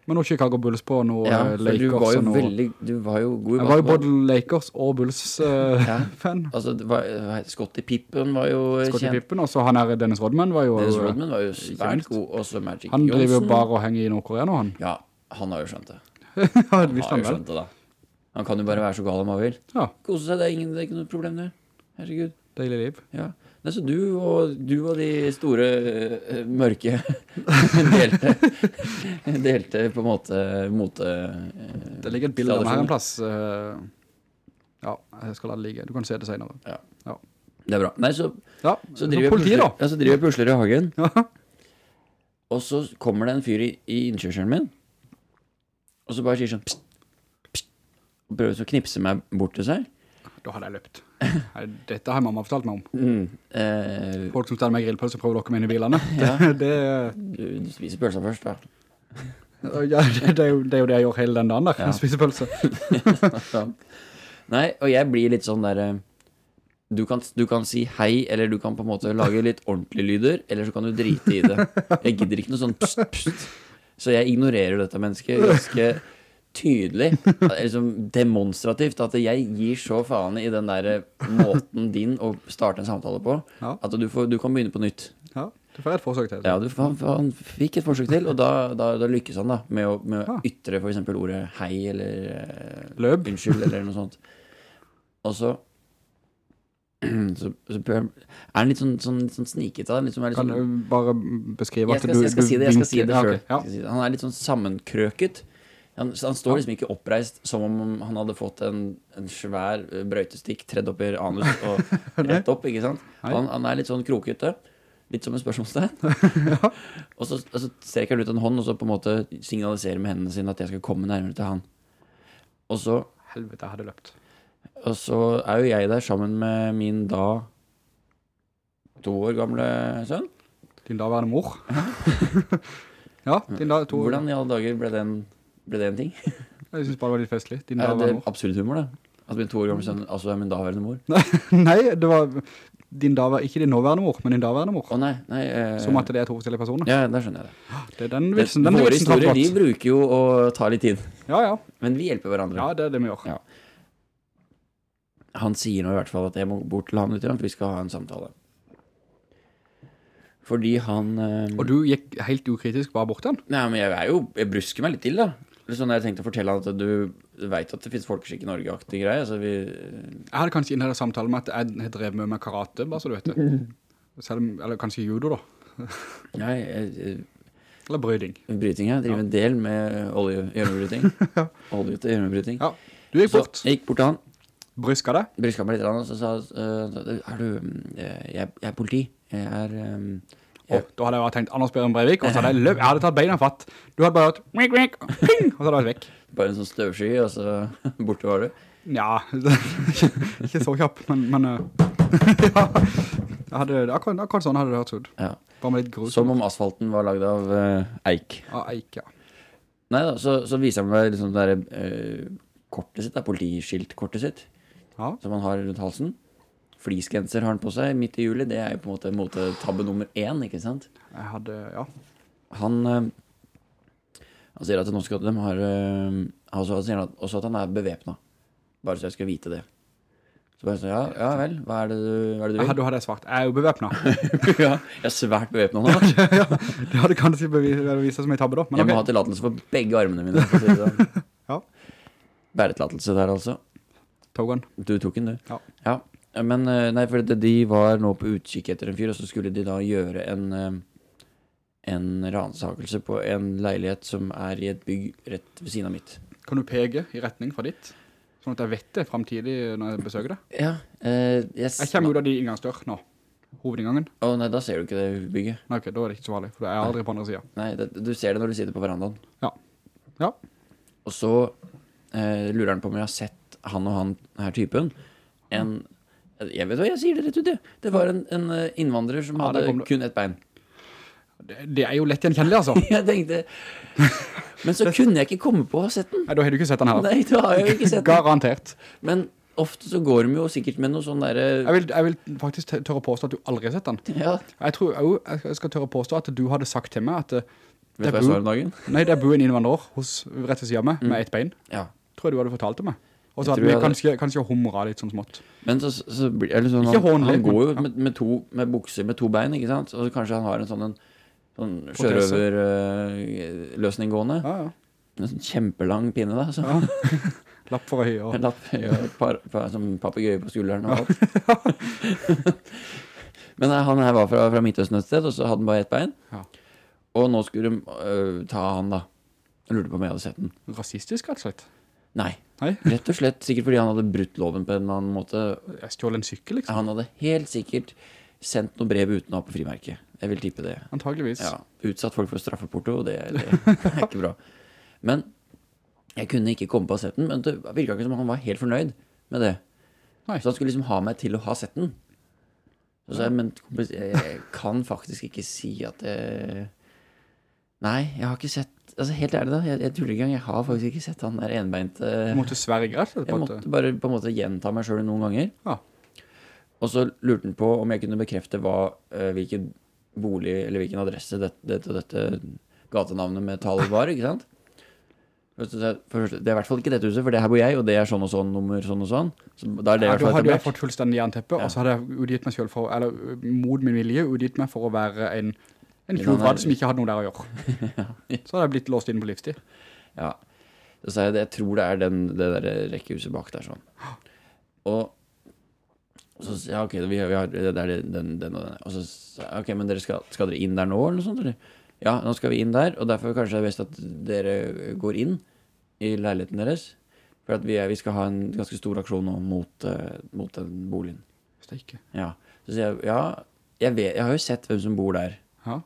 Men nå Chicago Bulls på, noe Ja, Lakers. du var jo noe... veldig Du var jo god i Jeg var jo både Lakers og Ja. Bulls-fan. Altså, var, Scottie Pippen var jo Scottie kjent. Pippen, og så han her Dennis Rodman var jo... Dennis Rodman var jo svært god, og så Magic Han driver jo bare og henger i Nord-Korea nå, han. Ja, han har jo skjønt det. ja, Han har han jo skjønt det, da. Han kan jo bare være så gal om han vil. Ja, Kose seg, det er, ingen, det er ikke noe problem, det. Herregud. deilig liv. Ja. Nei, så du og, du og de store eh, mørke delte, delte på en måte mote... eh, Det ligger et bilde av meg her en plass. eh, ja, jeg skal la det ligge. Du kan se det senere. Ja, Det er bra. Nei, så, Ja, så driver jeg pusler, ja, så driver jeg pusler i hagen. Ja. Og så kommer det en fyr i, i innkjørselen min, og så bare sier sånn pst, pst, og prøver så å knipse meg bort til seg. Da hadde jeg løpt. Dette har mamma fortalt meg om. Mm, eh, Folk som steller meg grillpølse prøver å lokke meg inn i bilene. Ja. Det, du, du spiser pølse først, da. ja, det, det, er jo, det er jo det jeg gjør hele den dagen der. Ja. Spiser pølse. Nei, og jeg blir litt sånn der eh, du kan, du kan si hei, eller du kan på en måte lage litt ordentlige lyder, eller så kan du drite i det. Jeg gidder ikke noe sånn pst, pst. Så jeg ignorerer dette mennesket ganske tydelig, liksom demonstrativt, at jeg gir så faen i den der måten din å starte en samtale på, Ja. at du, får, du kan begynne på nytt. Ja, du får et forsøk til. Ja, du, han, han fikk et forsøk til, og da, da, da lykkes han da, med å, med å Ja. ytre for eksempel ordet hei, eller eh, Løp. unnskyld, eller noe sånt. Og så så, så er han litt sånn, sånn, sånn snikete. da, Liksom, Kan sånn, du bare beskrive jeg, at skal, du, jeg skal si det, jeg skal si det selv. ok, ja. Jeg skal. Han er litt sånn sammenkrøket. Han, han står liksom ikke oppreist som om han hadde fått en, en svær eh, brøytestikk tredd opp i anus og rett opp, ikke sant? Han, han er litt sånn krokete. Litt som en spørsmålstegn. Og så, altså, strekker han ut en hånd og så på en måte signaliserer med hendene sine at jeg skal komme nærmere til han. Og så Helvete, jeg hadde løpt. og så er jo jeg der sammen med min da to år gamle sønn. Din daværende mor. ja, din da, to, Hvordan i alle dager ble det en, ble det en ting? Jeg synes bare det var litt festlig. Din Er det er absolutt humor, da? At min to år gamle sønn altså er min daværende mor? Nei, det var din daværende, ikke din nåværende mor, men din daværende mor. Å nei, nei. Eh, Som at det er to forskjellige personer. Ja, der skjønner jeg det. Det er den det vitsen, den våre vitsen historier, de bruker jo å ta litt tid. Ja, ja. Men vi hjelper hverandre. Ja, det er det vi gjør. Ja. Han sier nå i hvert fall at jeg må bort til han litt, for vi skal ha en samtale. Fordi han eh, Og du gikk helt ukritisk bare bort til han. Nei, men jeg jo Jeg brusker meg litt til, da. Sånn jeg tenkte å fortelle at du, vet at det finnes folkeskikk i Norge-aktig greie. Altså, vi Jeg hadde kanskje inn her samtalen med at jeg drev med, meg karate, bare så du vet det. Selv eller kanskje judo da. Nei, jeg, Eller bryding. jeg, bryting, jeg driver en del med olje, ja. Olje til gjørmebryting. Ja, du gikk Så bort, jeg gikk bort til han, bryska deg. bryska meg litt, og så sa uh, Er du eh, jeg, jeg er politi. Jeg er um, Og da hadde jeg bare tenkt Anders Bjørn Breivik, og så hadde jeg løp, jeg hadde tatt beina fatt. Du hadde bare hørt, wink, wink, ping, og så hadde jeg vært vekk. bare en sånn støvsky, og så borte var du. Ja, ikke så kjapp, men, men uh, ja, hadde, akkurat, akkurat sånn hadde det hørt ut. Ja. Bare med litt grus. Som om asfalten var lagd av uh, eik. Av eik, ja. Nei da, så, så viser han meg liksom det der uh, kortet sitt, da, politiskiltkortet sitt, Ja, som han har rundt halsen. Flisgenser har han på seg midt i juli, det er jo på en måte motetabbe nummer én, ikke sant? jeg hadde, ja. Han, eh, han sier at skal de har, eh, altså, han sier at, også at han er bevæpna. bare så jeg skal vite det. Så bare så, ja, ja vel, hva er det du, hva er det du vil? hadde, hadde jeg svart, jeg er jo bevæpna. ja, jeg er svært bevæpna nå. ja, det hadde kanskje bevist, vist seg som en tabbe da, men Jeg må ha tillatelse for begge armene mine. For å si det sånn. Ja. Bæretillatelse der, altså. Togan. Du tok den, du. Ja. Ja. Men eh, nei, for det- de var nå på utkikk etter en fyr, og så skulle de da gjøre en, eh, en ransakelse på en leilighet som er i et bygg rett ved siden av mitt. Kan du pege i retning fra ditt? Sånn at jeg vet det fremtidig når jeg besøker det. Ja, eh, jeg, Jeg kommer ut av de inngangsdør nå. Hovedinngangen. Å nei, da ser du ikke det bygget. Nei, ok, da er det ikke så farlig, for jeg er aldri på andre siden. Nei, det, du ser det når du sitter på verandaen. Ja. Ja. Og så eh, lurer han på om jeg har sett han og han her typen. En, jeg vet hva, jeg sier det rett ut, jeg. Det var en, en eh, innvandrer som Ja, hadde kom kun ett bein. Det, det er jo lett gjenkjennelig, altså. Jeg tenkte Men så kunne jeg ikke komme på å ha sett den. Nei, da har du ikke sett den her. Nei, da har jeg jo ikke sett den. Garantert. Men ofte så går de jo sikkert med noe sånn der... Jeg vil, jeg vil faktisk tørre påstå at du aldri har sett den. Ja, Jeg tror jo, jeg skal tørre påstå at du hadde sagt til meg at eh, vet du hva Det jeg sa den dagen? Nei, det bor en innvandrer hos rett ved siden av meg, med ett bein. Ja. Tror jeg du hadde fortalt det meg. Og så hadde vi kanskje, kanskje humret litt sånn smått. Men så, så blir det sånn, han, hånlig, han går jo med, med, to, med bukser med to bein, ikke sant? Og så kanskje han har en sånn, en, sånn Protese. uh, gående. Ja, ja. En sånn kjempelang pinne da, så ja. Lapp for øye. Og... Lapp lapp ja, og par, par, som papegøye på skulderen og alt. Men han her var fra, fra Midtøsten et sted, og så hadde han bare ett bein. Ja. Og nå skulle de øh, ta han da. Jeg lurte på om jeg hadde sett den. Rasistisk, rett og slett. Nei, Nei, rett og slett sikkert fordi han hadde brutt loven på en eller annen måte. jeg stjål en sykkel, liksom. Han hadde helt sikkert sendt noen brev uten å ha på frimerket. Jeg vil tippe det. Antageligvis. Ja, utsatt folk for straffeporto, det, det er ikke bra. Men jeg kunne ikke komme på å ha sett den, men det virka ikke som han var helt fornøyd med det. Nei. Så han skulle liksom ha meg til å ha sett den. Så jeg, men jeg kan faktisk ikke si at jeg Nei, jeg har ikke sett Altså Helt ærlig, da. Jeg, jeg tuller ikke engang. Jeg har faktisk ikke sett han der enbeinte måtte sverge. Jeg måtte bare på en måte gjenta meg sjøl noen ganger. Ja. Og så lurte han på om jeg kunne bekrefte hva, eh, hvilken bolig eller hvilken adresse dette, dette, dette gatenavnet med tall var, ikke sant? For Det er i hvert fall ikke dette huset, for det her bor jeg, og det er sånn og sånn nummer, sånn og sånn. Så da er det i hvert fall etablert. da hadde jeg fått fullstendig jernteppe, og så hadde jeg utgitt meg selv for, eller mot min vilje, utgitt meg for å være en, en tjuvrad som ikke hadde noe der å gjøre. Så hadde jeg blitt låst inn på livstid. Ja. Så sa jeg det, jeg tror det er den, det der rekkehuset bak der sånn. Og så sa ja, ok, vi, har- vi har, det er den, den og den. Og så sa jeg, ok, men dere skal, skal dere inn der nå, eller noe sånt, eller? Ja, nå skal vi inn der, og derfor kanskje det er best at dere går inn i leiligheten deres. For vi, vi skal ha en ganske stor aksjon nå mot, uh, mot den boligen. Steike. Ja. Så sier jeg, ja, jeg, vet, jeg har jo sett hvem som bor der. Ja.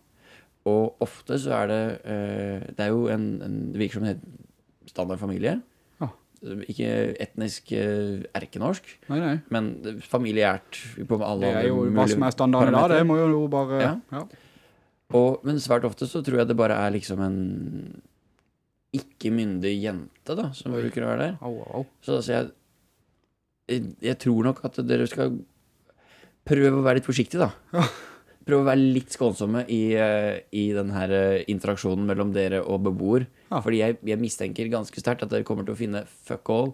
Og ofte så er det eh, Det er jo en, en Det virker som en helt standard familie. Ikke etnisk eh, erkenorsk, Nei, nei. men familiært på alle Det er jo hva som er standarden da, det må jo bare... Ja. Ja. Og, men svært ofte så tror jeg det bare er liksom en ikke-myndig jente da, som Oi. bruker å være der. Au, au. Så sier jeg, jeg, jeg tror nok at dere skal prøve å være litt forsiktige da. Ja. Prøve å være litt skånsomme i, eh, i denne eh, interaksjonen mellom dere og beboer. Ja. Fordi jeg, jeg mistenker ganske sterkt at dere kommer til å finne fuck all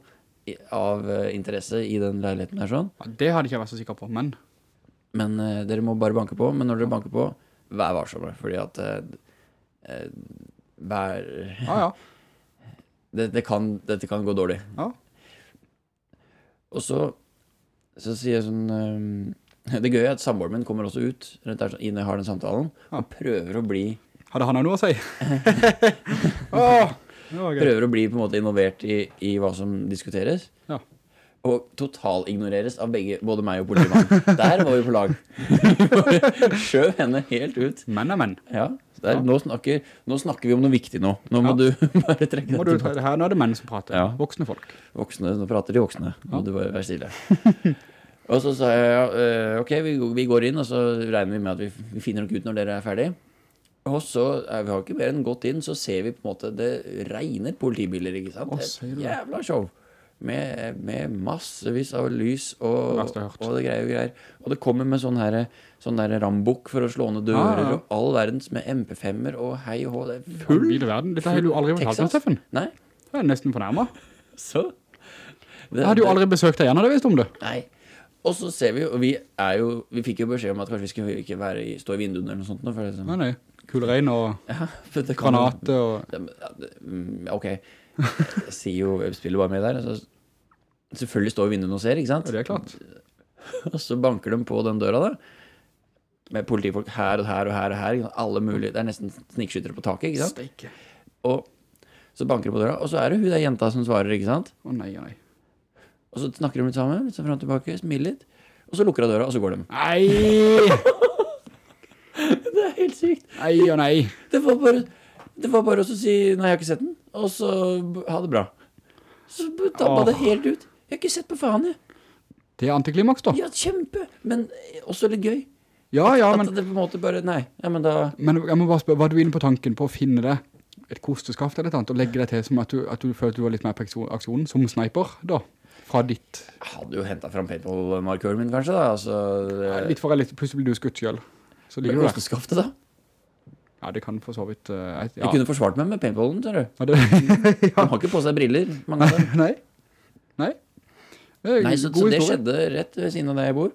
av eh, interesse i den leiligheten her sånn. Ja, det hadde ikke jeg vært så sikker på, men... Men eh, dere må bare banke på. Men når dere banker på, vær varsomme. Fordi at eh, eh, vær Ja, ja. det, det kan, Dette kan gå dårlig. Ja. Og så, så sier jeg sånn ehm, Det gøye er at samboeren min kommer også ut der, når jeg har den samtalen, og prøver å bli Hadde han noe å si? Prøver å bli på en måte involvert i, i hva som diskuteres. Ja. Og totalignoreres av begge, både meg og politimannen. Der var vi på lag. Skjøv henne helt ut. Menn er menn. Ja, der, ja. nå, snakker, nå snakker vi om noe viktig nå. Nå må Ja. du bare trekke Må deg tilbake. her, nå er det menn som prater. Voksne folk. Voksne, nå prater de voksne. Må du bare være stille. Og så sa jeg, ja, eh, ok, vi, vi går inn, og så regner vi med at vi, vi finner nok ut når dere er ferdig. Og så, eh, vi har ikke mer enn gått inn, så ser vi på en måte, det regner politibiler, ikke sant? Å, Det et jævla show. Med, med massevis av lys og, og det greier og greier. Og det kommer med sånn her, sånn der rambukk for å slå ned dører ah, ja. og all verdens med MP5-er og hei og hå. Det er Full full verden. Dette har du aldri fortalt meg, Steffen. Nei, Jeg er nesten fornærma. så det, Jeg hadde jo aldri besøkt deg igjen, hadde jeg visst om det. Nei. Og så ser vi og vi er jo Vi fikk jo beskjed om at kanskje vi skulle ikke være i, stå i vinduene eller noe sånt. nå, For det, sånn- Nei, nei. Kuleregn og ja, granater og... Mm, Ok. Jeg sier jo Jeg spiller bare med der. Så selvfølgelig står vinduene og ser, ikke sant? Ja, det er klart. Og så banker de på den døra, da. Med politifolk her og her og her og her. Alle mulige Det er nesten snikskyttere på taket, ikke sant? Steike. Og så banker de på døra, og så er det hun der jenta som svarer, ikke sant? Å nei, nei. Og så snakker de litt sammen, litt sånn fram og tilbake, smiler litt. Og så lukker hun døra, og så går de. Nei! Det er helt sykt. Nei og nei. Det var bare, det var bare å si Nei, jeg har ikke sett den. Og så ha det bra. Så dabba det helt ut. Jeg har ikke sett på faen, jeg. Det er antiklimaks da. Ja, kjempe. Men eh, også litt gøy. Ja, ja, At det på en måte bare Nei. Ja, men da men jeg må bare spørre, var du inne på tanken på å finne det et kosteskaft eller et annet, og legge det til som at du, at du følte du var litt mer på aksjonen, som sniper da, fra ditt, Jeg hadde jo hentet frem paintball-markøren min, kanskje. da Altså det- litt for litt, plutselig blir du skutt selv. Så ligger du der. Kosteskaftet, da. Ja, det kan for så vidt, Uh, et- Jeg ja. kunne forsvart meg med paintballen, ser du. Ja, det, De har ikke på seg briller, mange av dem. nei, nei. Det Nei, så, så det skjedde rett ved siden av der jeg bor.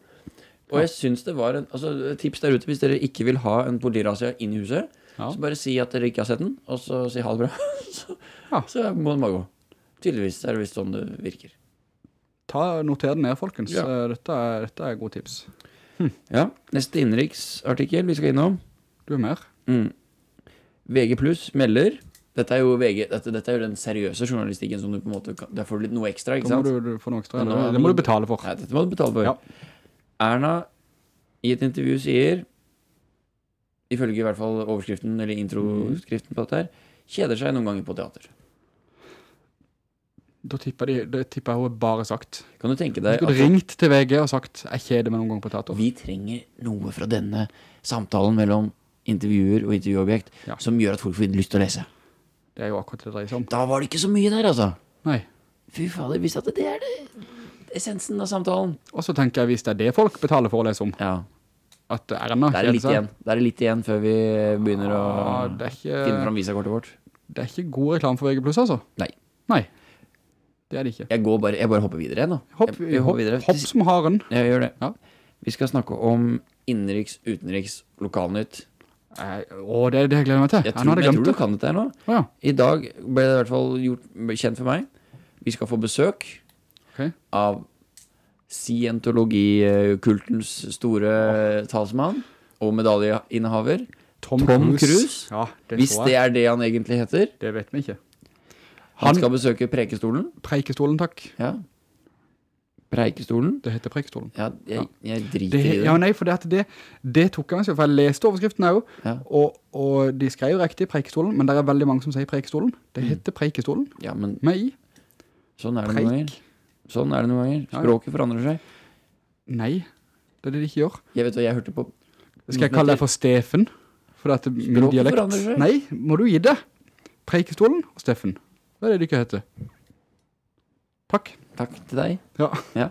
Og jeg synes det var en altså, tips der ute hvis dere ikke vil ha en politirazzia inn i huset. Ja. Så bare si at dere ikke har sett den, og så si ha det bra. så, Ja. så må den bare gå. Tydeligvis er det visst sånn det virker. Ta, noter den ned, folkens. Ja. Eh, Dette, er, dette er gode tips. Ja, neste innenriksartikkel vi skal innom. Du er mer. Mm. VG Plus melder dette er, jo VG, dette, dette er jo den seriøse journalistikken som du på en måte kan, Der får du litt noe ekstra, ikke Da må sant? du, du få noe ekstra. Nå- det, det må du betale for. Nei, dette må du betale for. Ja. Erna i et intervju sier, ifølge i hvert fall overskriften, eller introskriften på dette her, kjeder seg noen ganger på teater. Da tipper, de, da tipper jeg hun bare sagt. Kan du tenke deg skulle at ringt til VG og sagt, jeg kjeder meg noen gang på teater. vi trenger noe fra denne samtalen mellom intervjuer og intervjuobjekt Ja. som gjør at folk får lyst til å lese. Det er jo akkurat det det dreier seg om. Da var det ikke så mye der, altså. Nei. Fy fader, hvis at det er det essensen av samtalen. Og så tenker jeg, hvis det er det folk betaler for å lese om, Ja, at Erna det er det litt igjen. Det er litt igjen før vi begynner å Ja, det, er finne fram visakortet vårt. det er ikke god reklam for VG+, altså. Nei. Nei. Det er det ikke. Jeg går bare, jeg bare hopper videre da. Hopp, jeg, jeg hopp, videre. hopp som haren. Jeg gjør det. Ja. Vi skal snakke om innenriks, utenriks, lokalnytt. Eh, Å, det, det gleder jeg meg til. Jeg tror, jeg jeg tror du kan dette her nå. Ja. I dag ble det i hvert fall gjort kjent for meg. Vi skal få besøk okay. av scientologikultens store talsmann og medaljeinnehaver. Tom, Tom Cruise. Cruise? Ja, det Hvis det er det han egentlig heter. Det vet vi ikke. Han skal besøke Preikestolen. Preikestolen, takk. Ja. Preikestolen. Det heter Preikestolen. Ja, jeg, jeg driter Det, i det. ja, nei, for det, det, det tok jeg meg for jeg leste overskriften her jo, Ja. og, og de skrev jo riktig Preikestolen, men det er veldig mange som sier Preikestolen. Mm. Det heter Preikestolen, Ja, men med i. Sånn er det noen ganger. Sånn er det noen ganger. Ja, ja. Språket forandrer seg. Nei, det er det de ikke gjør. Jeg vet hva jeg hørte på Skal jeg kalle deg for Steffen? For at min dialekt... Språket forandrer seg. Nei, må du gi det. Preikestolen og Steffen. Det er det de ikke heter. Takk. Takk til deg. Ja. Ja.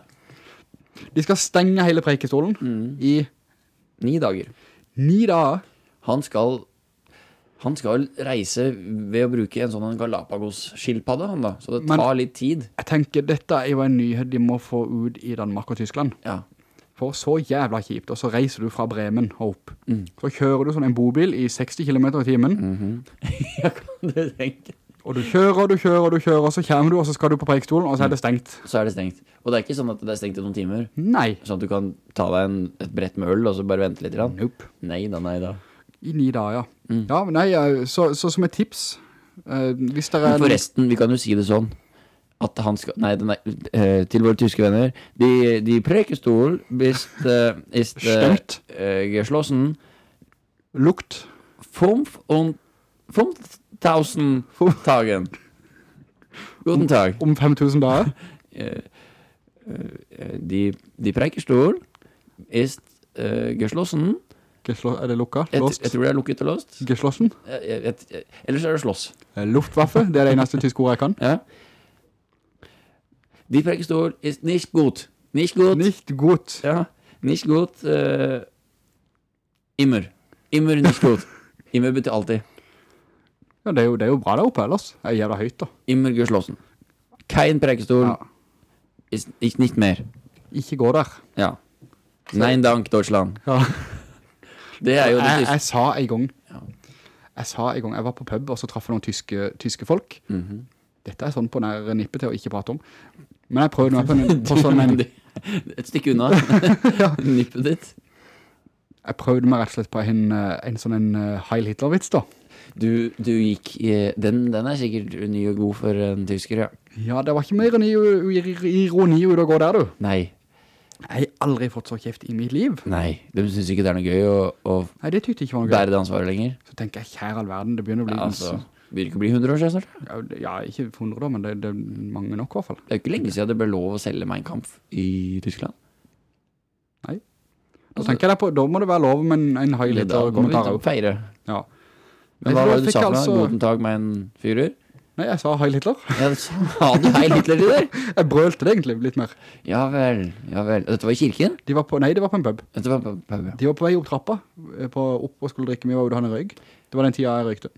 De skal stenge hele Preikestolen Mm. i Ni dager. ni dager. Han skal Han skal reise ved å bruke en sånn Galapagos-skilpadde, han da. Så det Men- tar litt tid. Jeg tenker, dette er jo en nyhet de må få ut i Danmark og Tyskland. Ja. For så jævla kjipt, og så reiser du fra Bremen og opp. Mm. Så kjører du sånn en bobil i 60 km i timen, Jeg kan du tenke. Og du kjører, du kjører, du kjører, og så kommer du, og så skal du på prekstolen, og så er det stengt. Så er det stengt. Og det er ikke sånn at det er stengt i noen timer. Nei. Sånn at du kan ta deg en, et brett med øl, og så bare vente litt. Grann. Nope. Nei da, nei da. I ni dager, ja. Mm. Ja, nei, eh, så, så som et tips, uh, hvis det er... Men forresten, vi kan jo si det sånn at han skal Nei, den er, eh, til våre tyske venner De, de Prekestol hvis uh, ist uh, Stengt. geschlossen Lukt. Fomf und 5000 Tagen. Guten Tag. Om 5000 dager. De äh, die, die Prekestol ist uh, geschlossen. Geslo er det lukka? Låst? jeg tror det er lukket og låst. Geschlossen? Ellers er det slåss. Eh, Luftwaffe, det er det eneste tyske ordet jeg kan. Ja. Die Prekestol ist nicht gut. Nicht gut. Nicht gut. Ja, nicht gut. Uh, immer. Immer nicht gut. Immer betyr alltid. Ja, det er jo, det er jo bra der oppe ellers. Det er jævla høyt da. Immer geschlossen. Kein Prekestol Ja. ist nicht mehr. Ikke gå der. Ja. Nein dank, Deutschland. Ja. Det er jo det Jeg, tyske. jeg sa en gang, Ja. jeg sa en gang, jeg var på pub, og så traff jeg noen tyske, tyske folk. Mhm. Dette er sånn på nær nippet til å ikke prate om. Men jeg prøvde meg på, en, på sånn en, Et stykke unna. Nippet ditt. jeg prøvde meg rett og slett på en, eh, en sånn en eh, Heil Hitler-vits da. Du, du gikk i, den, den er sikkert ny og god for en tysker, ja. Ja, det var ikke mer ironi, ironi ut å gå der, du. Nei, Jeg har aldri fått så kjeft i mitt liv. nei. De synes ikke det er noe gøy å, å Nei, det ikke var noe gøy. bære det ansvaret lenger. Så tenker jeg, kjære all verden, det begynner å bli... Ja, altså, det ikke å bli 100 år siden snart? ja, ja, ikke 100 da, men det, det er mange nok i hvert fall. Det er jo ikke lenge siden det ble lov å selge Mein Kampf i Tyskland. Nei. Da tenker jeg på, da må det være lov med en, en Heil Eller Da må vi feire. Ja. Men hva var det du sa for noe? altså- Guten tag, mein Führer? Nei, jeg sa Heil Hitler. Ja, det sa du Heil Hitler til det? Jeg brølte det egentlig litt mer. Ja vel, ja vel. Dette var i kirken? De var på, nei, det var på en pub. Dette var på en pub, ja. De var på vei opp trappa, eh, på, opp og skulle drikke, mye, og en røyk. Det var den tiden jeg røykte.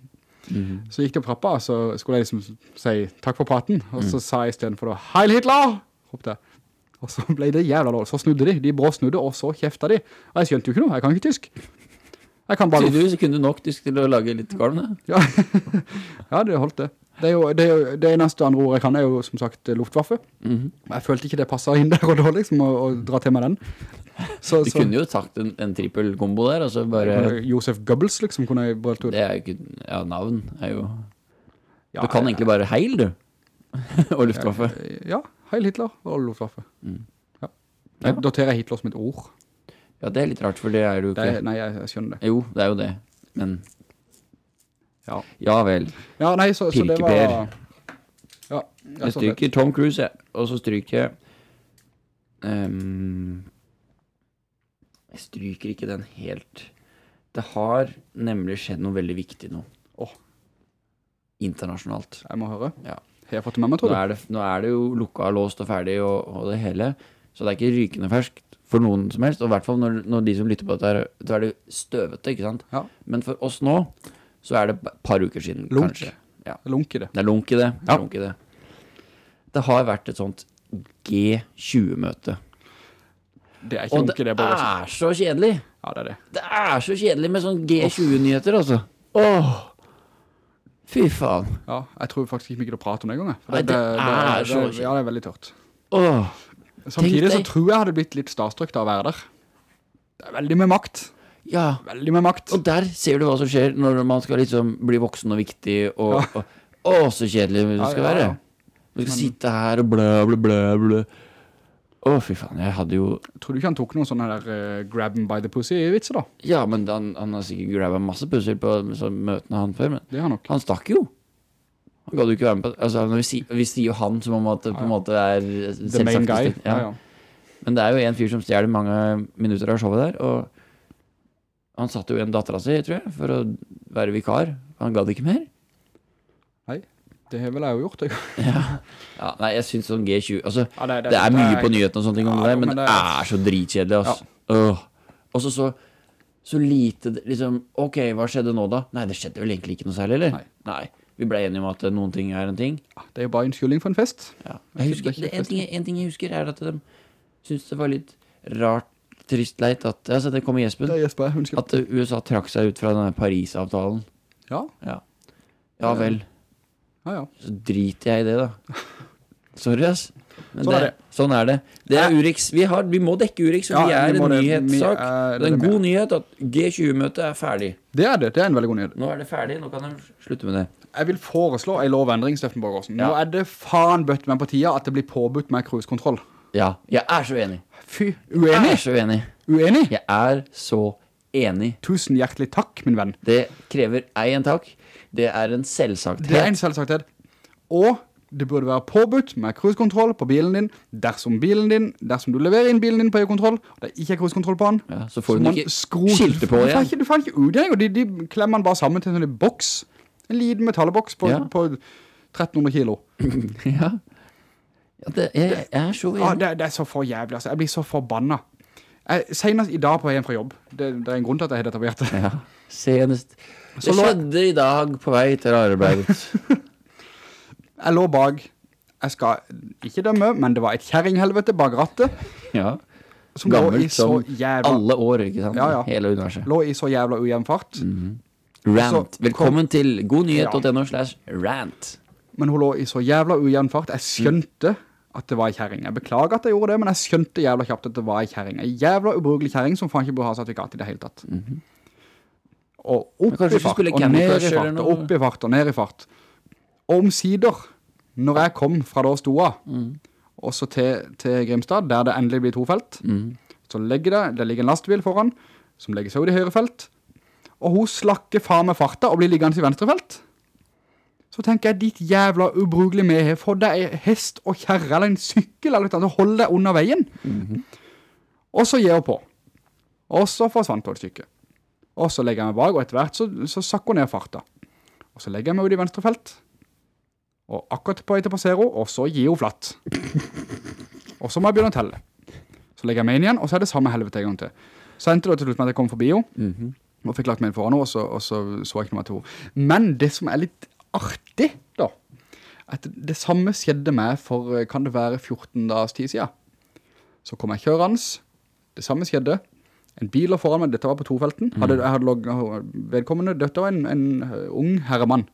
Mhm. Så gikk de opp trappa, og så skulle jeg liksom si takk for praten, og Mm. så sa jeg i stedet for da, Heil Hitler! ropte jeg. Og så ble det jævla dårlig. Så snudde de, de brå snudde, og så kjefta de. Og jeg skjønte jo ikke noe, jeg kan ikke tysk. Jeg kan bare... Tydeligvis kunne nok til å lage litt kvalm. Ja, ja det holdt det. Det, jo, det, det eneste andre ord jeg kan er jo som sagt luftvaffe. Mm -hmm. Jeg følte ikke det passet inn der og da liksom å, å dra til meg den. Så, Du så kunne jo sagt en, en trippel kombo der, altså bare... Josef Goebbels liksom kunne jeg ut. Det er jo ikke... Ja, navn er jo... Ja, Du kan jeg- egentlig bare heil, du. og luftvaffe. Ja, Heil Hitler og luftvaffe. Mm. Ja. Ja. Jeg doterer Hitler som et ord. Ja, det er litt rart, for det er du Det ikke. er, nei, jeg, jeg skjønner det. Jo, det er jo det. Men Ja, ja vel. ja nei, så, så det var... Ja, Jeg det, stryker Tom Cruise, jeg. Og så stryker jeg Um, Jeg stryker ikke den helt. Det har nemlig skjedd noe veldig viktig nå. Åh. Internasjonalt. jeg må høre. Ja. Har jeg fått det med meg, tror du? er det, nå er det jo lukka, låst og ferdig og, og det hele. Så det er ikke rykende ferskt for noen som helst. Og i hvert fall når, når de som lytter på dette, så er det støvete, ikke sant? Ja. Men for oss nå, så er det et par uker siden, Lunk. kanskje. Ja. Lunk i det. Det er lunk i det. Det, Ja. lunk i det. det har vært et sånt G20-møte. Det er ikke Og lunk i det bare. Og det er så kjedelig! Ja, det er det. Det er så kjedelig med sånn G20-nyheter, altså. Åh! Fy faen. Ja, jeg tror faktisk ikke vi gidder å prate om det engang. jeg. For Nei, det er så kjedelig. Ja, det er veldig tørt. Åh! Samtidig så tror jeg hadde blitt litt starstrukt av å være der. Det er veldig med makt. Ja. Veldig med makt. Og der ser du hva som skjer når man skal liksom bli voksen og viktig, og, og Å, så kjedelig Ja, skal ja, være. ja. Du skal sitte her og blø, blø, blø, blø. Å, fy faen. Jeg hadde jo Tror du ikke han tok noen sånne der uh, grab by the pussy-vitser da? Ja, men han, han har sikkert grabbet masse pusser på møtene han før, men han stakk jo. Han gadd jo ikke være med på altså, når vi, sier, vi sier jo han som om at det på en måte er The main guy. Ja, Ja. ja. Men det er jo en fyr som stjeler mange minutter av showet der, og han satt jo igjen dattera si, tror jeg, for å være vikar. Han gadd ikke mer. Nei, det har vel jeg jo gjort, jeg. Ja, nei, jeg syns sånn G20 Altså, Ja, det- det- det er det mye er- på nyhetene og sånne ting om Ja, det, men men det det- er så dritkjedelig, altså. Åh. Og så så så lite liksom Ok, hva skjedde nå, da? Nei, det skjedde vel egentlig ikke noe særlig, eller? Nei. Vi ble enige om at noen ting er en ting. Det er jo bare unnskyldning for en fest. Ja. Jeg husker, det det, ikke en, ting, en ting jeg husker, er at de syntes det var litt rart, trist, leit at Altså, det kommer Jespen. Det er Jesper. At USA trakk seg ut fra denne Paris-avtalen. Ja, Ja. ja vel. ja, ja. Så driter jeg i det, da. Sorry, ass. Men Sånn er det, sånn er det. Det er Urix. Vi, har, vi må dekke Urix, for Ja, vi er vi en nyhetssak. Det, det er en god nyhet at G20-møtet er ferdig. Det er det, det er en veldig god nyhet. Nå er det ferdig, nå kan de slutte med det. Jeg vil foreslå en lovendring, Steffen Borgårdsen. Nå er det faen bøtt med på tida at det blir påbudt med cruisekontroll. Ja, jeg er så enig. Fy, uenig? Jeg er så enig. Uenig? Jeg er så enig. Tusen hjertelig takk, min venn. Det krever en takk. Det er en selvsakthet. Det er en selvsakthet. Og det burde være påbudt med cruisekontroll på bilen din dersom bilen din, dersom du leverer inn bilen din på EU-kontroll, og det ikke er cruisekontroll på den, Ja, så får så du ikke skilte på Du får igjen. ikke, du får ikke ut og de, de klemmer den bare sammen til en sånn boks. En liten metallboks på, Ja. på 1300 kilo. Ja. ja det, er, er så Ja, det, det er så for jævlig, altså. Jeg blir så forbanna. Jeg, senest i dag på veien fra jobb. Det, det er en grunn til at jeg har etablert det. Ja, senest. Så Det skjedde i dag på vei til arbeidet. Jeg lå bak, jeg skal ikke dømme, men det var et kjæringhelvete bak rattet, Ja. som Gammelt så som jævla, alle år, ikke sant? Ja, ja. Hele universet. lå i så jævla ujevn fart. Rant. Velkommen til godnyhet.no slash rant. Men hun lå i så jævla ujevn fart. Jeg skjønte at det var en kjæring. Jeg beklager at jeg gjorde det, men jeg skjønte jævla kjapt at det var en kjæring. En jævla ubrukelig kjæring som faen ikke burde ha sertifikat i det hele tatt. Og opp i fart, og ned i fart, og opp i fart, og ned i fart. Og omsider, når jeg kom fra da stoa, mm. og så til, til Grimstad, der det endelig blir tofelt, mm. så ligger det, det ligger en lastbil foran, som legger seg ut i høyre felt, og hun slakker faen med farta og blir liggende i venstrefelt. Så tenker jeg, ditt jævla ubrugelige med, få deg en hest og kjærre, eller en sykkel, eller noe, annet, hold deg under veien. Og så gir hun på. Og så forsvant hun et stykke. Og så legger jeg meg bak, og etter hvert så, så sakker hun ned farta. Og så legger jeg meg ut i venstrefelt. Og akkurat på vei til å passere henne, og så gir hun flatt. Og så må jeg begynne å telle. Så legger jeg meg inn igjen, og så er det samme helvete en gang til. Så endte det til slutt med at jeg kom forbi henne, og fikk lagt meg inn foran henne, og så, og så så jeg ikke noe mer til henne. Men det som er litt artig, da, at det samme skjedde meg for, eh, kan det være 14 dagers tid siden. Så kom jeg kjørens, det samme skjedde, en bil foran meg, dette var på tofelten, hadde, jeg hadde logget vedkommende, dette var en, en eh, ung herremann,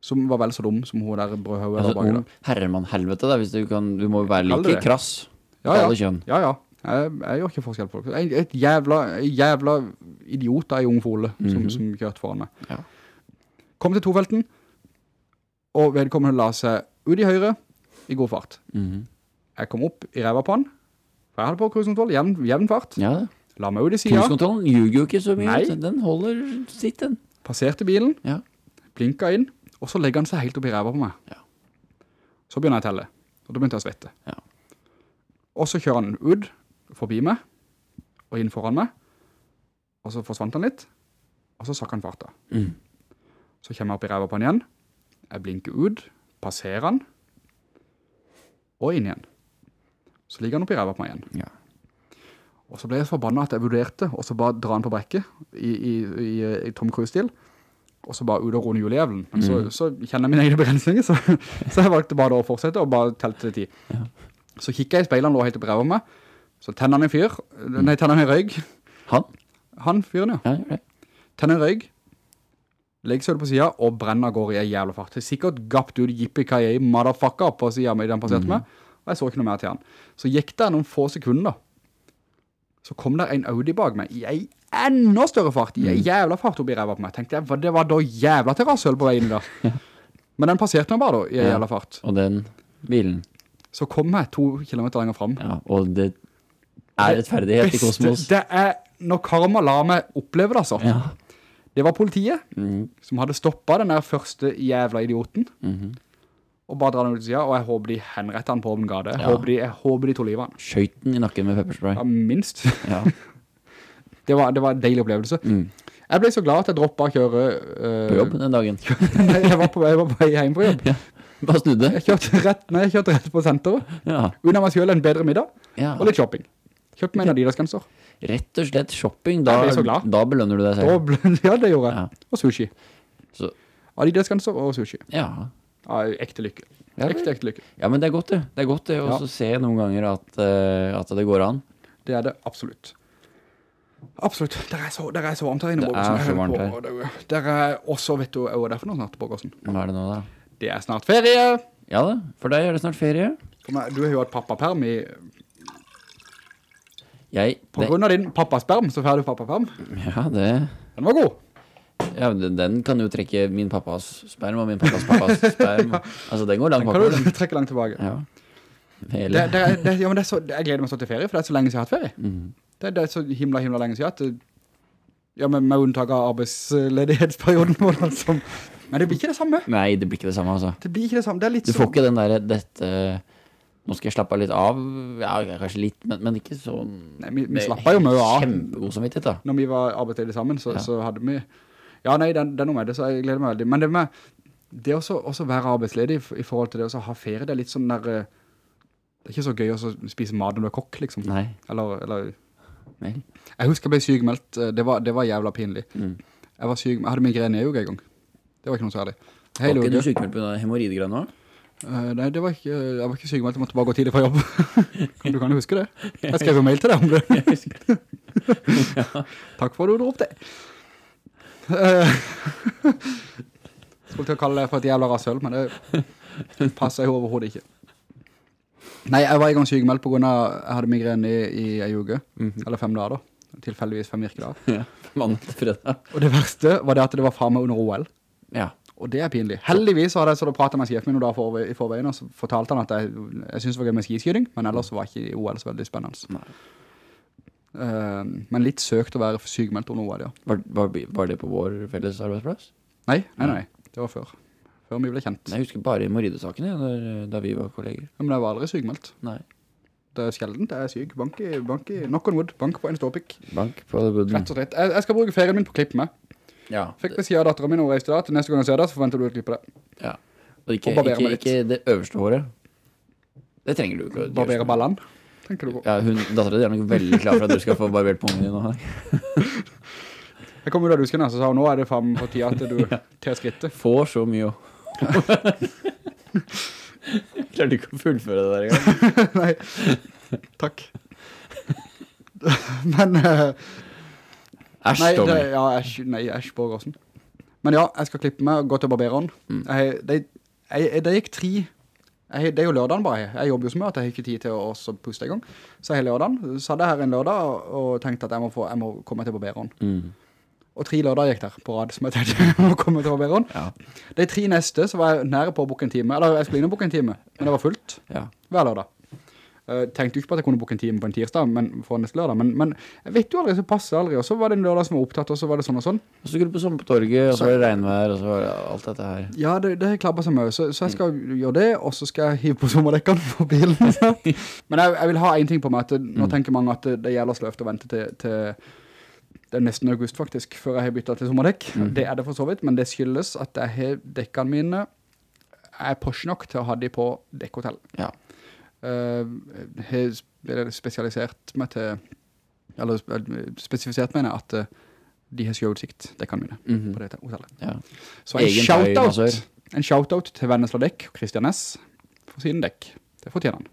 som var vel så dum som hun der brødhøver. Altså, ung herremann-helvete, da, hvis du kan Du må være like krass. Ja, ja. Ja, ja. Jeg, jeg gjør ikke forskjell på det. Et, et jævla, jævla idiot da Fole, mm -hmm. som, som kjørte foran meg. Ja. Kom til tofelten, og vedkommende la seg ut i høyre i god fart. Mhm. Jeg kom opp i ræva på han, for jeg hadde på cruisekontroll, jevn, jevn fart. Ja. La meg ut i siden, Cruisekontrollen ljuger jo ikke så mye. Nei. Den holder sitt, den. passerte bilen, Ja. blinka inn, og så legger han seg helt opp i ræva på meg. Ja. Så begynner jeg å telle, og da begynte jeg å svette. Ja. Og så kjører han ut forbi meg, og inn foran meg, og så forsvant han litt, og så sakk han farta. Mm. Så kommer jeg opp i ræva på han igjen, jeg blinker ut, passerer han, og inn igjen. Så ligger han opp i ræva på meg igjen. Ja. Og så ble jeg så forbannet at jeg vurderte, og så bare dra han på brekket i, i, i, i Tom Cruise-stil, og så bare ut og rone julejævelen. Men så, så kjenner jeg mine egne begrensninger, så, så jeg valgte bare å fortsette, og bare telte til ti. Så kikket jeg i speilene og lå helt opp ræva meg, så tenner han en fyr, nei, tenner han en røyg, Han? han fyren ja, Ja, ja. tenner en røyg, legger seg på siden, og brenner går i en jævla fart. Det er sikkert gapt ut yippie motherfucker på siden med den passerte meg, og jeg så ikke noe mer til han. Så gikk det noen få sekunder, så kom der en Audi bak meg i en enda større fart, i en jævla fart oppi revet på meg. Tenkte jeg, det var da jævla terrassøl på veien der. Men den passerte meg bare da, i en jævla fart. Og den bilen. Så kom jeg to kilometer lenger frem. Ja, og det er rettferdighet i kosmos. Det er når karma lar meg oppleve det, altså. Ja. Det var politiet mm. som hadde stoppet den der første jævla idioten, mhm. og bare dra den ut til siden, og jeg håper de henretter han på åpen gade. Jeg, Ja. håper de, jeg håper de to livet han. Skjøyten i nakken med pepperspray. Ja, minst. Ja. Det var, det var en deilig opplevelse. Mm. Jeg ble så glad at jeg droppet å kjøre... eh, På jobb den dagen. Jeg var på, jeg var på vei hjem på jobb. Bare snudde. Jeg kjørte rett, nei, jeg kjørte rett på senteret. Ja. Unna meg selv en bedre middag, ja. og litt shopping. Kjøpte meg en Adidas-genser. Rett og slett shopping. Da, da belønner du deg selv. ble- Ja, det gjorde jeg. Ja. Og sushi. Så, Adidas-genser og sushi. ja. Ja, ekte lykke. Ja. Ekte, ekte lykke. ja, men det er godt det. Det er godt det å Ja. se noen ganger at, uh, at det går an. Det er det absolutt. Absolutt. Der er så, der er så varmt her inne, Det er så varmt her. Der er også, vet du, hva det er for noe snart, Borgersen? Hva er det nå da? Det er snart ferie. Ja da, for deg er det snart ferie. Meg- Du har jo hatt pappaperm i... Jeg, På grunn av din pappasperm, så får du pappaperm. ja, det, Den var god. ja, den, den kan jo trekke min pappas sperm og min pappas pappas sperm. Altså, den går langt Den kan bakom. du trekke langt tilbake. Ja. Hele. det, det, ja, men det er så, jeg gleder meg så til ferie, for det er så lenge siden jeg har hatt ferie. Mm. Det, det er så himla, himla lenge siden at Ja, men med unntak av arbeidsledighetsperioden vår, altså. Men det blir ikke det samme. Nei, det blir ikke det samme, altså. Det blir ikke det samme. Det er litt Du får sånn- ikke den der, dette, nå skal jeg slappe litt av, ja, kanskje litt, men, men ikke sånn. Nei, vi, vi med jo jo å av. Kjempegod samvittighet da. Når vi var arbeidsledige sammen, så, Ja. så hadde vi... Ja, nei, det, det er noe med det, så jeg gleder meg veldig. Men det med, det å også være arbeidsledig i, forhold til det å ha ferie, det er litt sånn der... eh, Det er ikke så gøy å spise mat når du er kokk, liksom. Nei, Eller, eller... nei. Jeg husker jeg ble sykmeldt, eh, det var, det var jævla pinlig. Mm. Jeg var syk, jeg hadde migrene i uke en gang. Det var ikke noe særlig. Var Hele ikke du sykmeldt på hemorridegrann nå? Eh, nei, det var ikke, jeg var ikke sykemeldt, jeg måtte bare gå tidlig fra jobb. du kan jo huske det. Jeg skrev jo mail til deg om det. Takk for at du det. Eh, Skulle til å kalle det for et jævla rasshøl, men det passer jo overhovedet ikke. Nei, jeg var i gang sykemeldt på grunn av jeg hadde migrene i, i en uke, eller fem dager da. Tilfeldigvis fem virkedager. Ja, mandag til fredag. Og det verste var det at det var faen meg under OL. Ja, Og det er pinlig. Heldigvis hadde jeg så da pratet med sjefen min dager for, i forveien, og så fortalte han at jeg, jeg synes det var gøy med skiskyting, men ellers var ikke OL så veldig spennende. Eh, men litt søkt å være sykemeldt under OL, ja. var, var, var det på vår felles arbeidsplass? Nei, nei, nei, det var før. Før vi ble kjent. Nei, jeg husker bare hemorridesaken, ja, da, da vi var kolleger. Ja, Men jeg var aldri sykemeldt. Nei, Det er sjeldent, jeg er syk. Bank i, bank i, knock on wood, bank på en ståpikk. bank på budden. Rett og slett. Jeg, jeg skal bruke ferien min på klipp meg. Ja, Fikk beskjed av datteren min og reiste da, til neste gang jeg ser det, så forventer du å klippe det. ja. Og ikke, Og ikke, ikke det øverste håret. Det trenger du ikke. Barbere ballene, tenker du på. Ja, hun, datteren din er nok veldig klar for at du skal få barbert pungen din nå. Jeg kom da du dusken her, så nå er det faen på tida at du til skrittet. Får så mye å... Klarte ikke å fullføre det der i gang. Nei, takk. Men, eh, Æsj, nei, det, ja, æsj, nei, æsj, Borgersen. Men ja, jeg skal klippe meg og gå til barberen. Mm. Jeg, det, jeg, det gikk tre, jeg, det er jo lørdagen bare, jeg jobber jo så mye at jeg har ikke tid til å også puste i gang. Så hele lørdagen, så hadde jeg her en lørdag og, tenkte at jeg må, få, jeg må komme til barberen. Mm. Og tre lørdager gikk der på rad som jeg tenkte jeg må komme til barberen. Ja, De tre neste så var jeg nære på å boke en time, eller jeg skulle inn og boke en time, men det var fullt ja. hver lørdag. Jeg tenkte jo ikke på at jeg kunne boke en time på en tirsdag men, for neste lørdag, men, men jeg vet jo aldri, så passer aldri. Og så var det en lørdag som var opptatt, og så var det sånn og sånn. Og så skulle du på sommer på torget, og så var det regnvær, og så var det alt dette her. Ja, det, det klabber seg mye, så, så jeg skal gjøre det, og så skal jeg hive på sommerdekkene på bilen. men jeg, jeg vil ha en ting på meg, at nå nå tenker mange at det, gjelder sløft å vente til, til det er nesten august faktisk, før jeg har byttet til sommerdekk. Det er det for så vidt, men det skyldes at jeg har dekkene mine, jeg er posj nok til å ha de på dekkhotell. Ja. Har spesialisert meg til, eller spesifisert meg at eh, de har sjøutsikt, kan mine, Mhm. på det hotellet. ja. Så en shoutout, thai-massør. en shoutout til Vennesla Dekk og Christian Ness for siden dekk. Det fortjener han.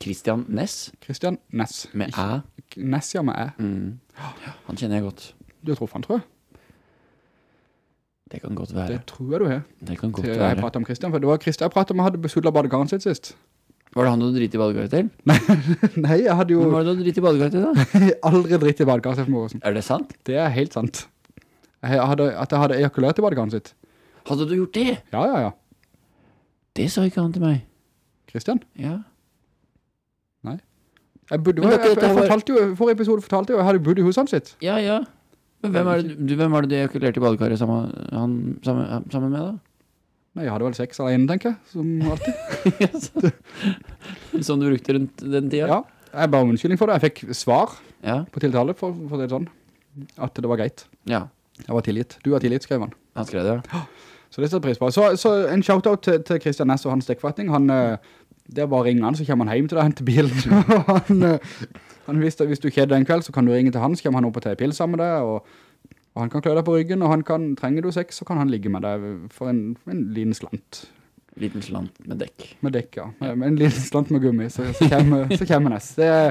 Kristian Christian Ness? Christian Ness. Med æ? Ness, ja, med æ. Mm. Han kjenner jeg godt. Du tror han, tror jeg. Det kan godt være. Det tror jeg du har. Det kan godt Til jeg pratet om Christian, for det var Christian jeg pratet om, jeg hadde besudlet badekaren sitt sist. Var det han du dritt i badekaret til? Nei, jeg hadde jo... Hvor var det du dritt i badekaret til da? aldri dritt i badekaret til for Morgensen. Er det sant? Det er helt sant. Jeg hadde, at jeg hadde ejakulert i badekaret sitt. Hadde du gjort det? Ja, ja, ja. Det sa ikke han til meg. Christian? Ja. Jeg, burde, jeg, jeg, jeg fortalte jo, forrige episode fortalte jo, jeg hadde bodd i huset sitt. Ja, ja. Men hvem er det du, hvem det du ejakulerte i badekaret sammen, han, sammen, sammen med, da? Nei, jeg hadde vel sex alene, tenker jeg, som alltid. Som du brukte rundt den tiden? Ja, jeg ba om unnskyldning for det. Jeg fikk svar Ja. på tiltale for, for det sånn, at det var greit. ja. Jeg var tilgitt. Du var tilgitt, skrev han. Han skrev det, ja. Så det setter pris på. Så, så en shoutout til, til Christian Ness og hans dekkforretning. Han, eh, det er bare å ringe han, så kommer han hjem til deg, henter bilen. han, han, visste at hvis, du kjeder en kveld, så kan du ringe til han, så kommer han opp og tar pil sammen med deg, og, og han kan klø deg på ryggen, og han kan, trenger du sex, så kan han ligge med deg for en, en liten slant. Liten slant med dekk. Med dekk, ja. Med, en liten slant med gummi, så, så, kommer, så kommer Ness. Det er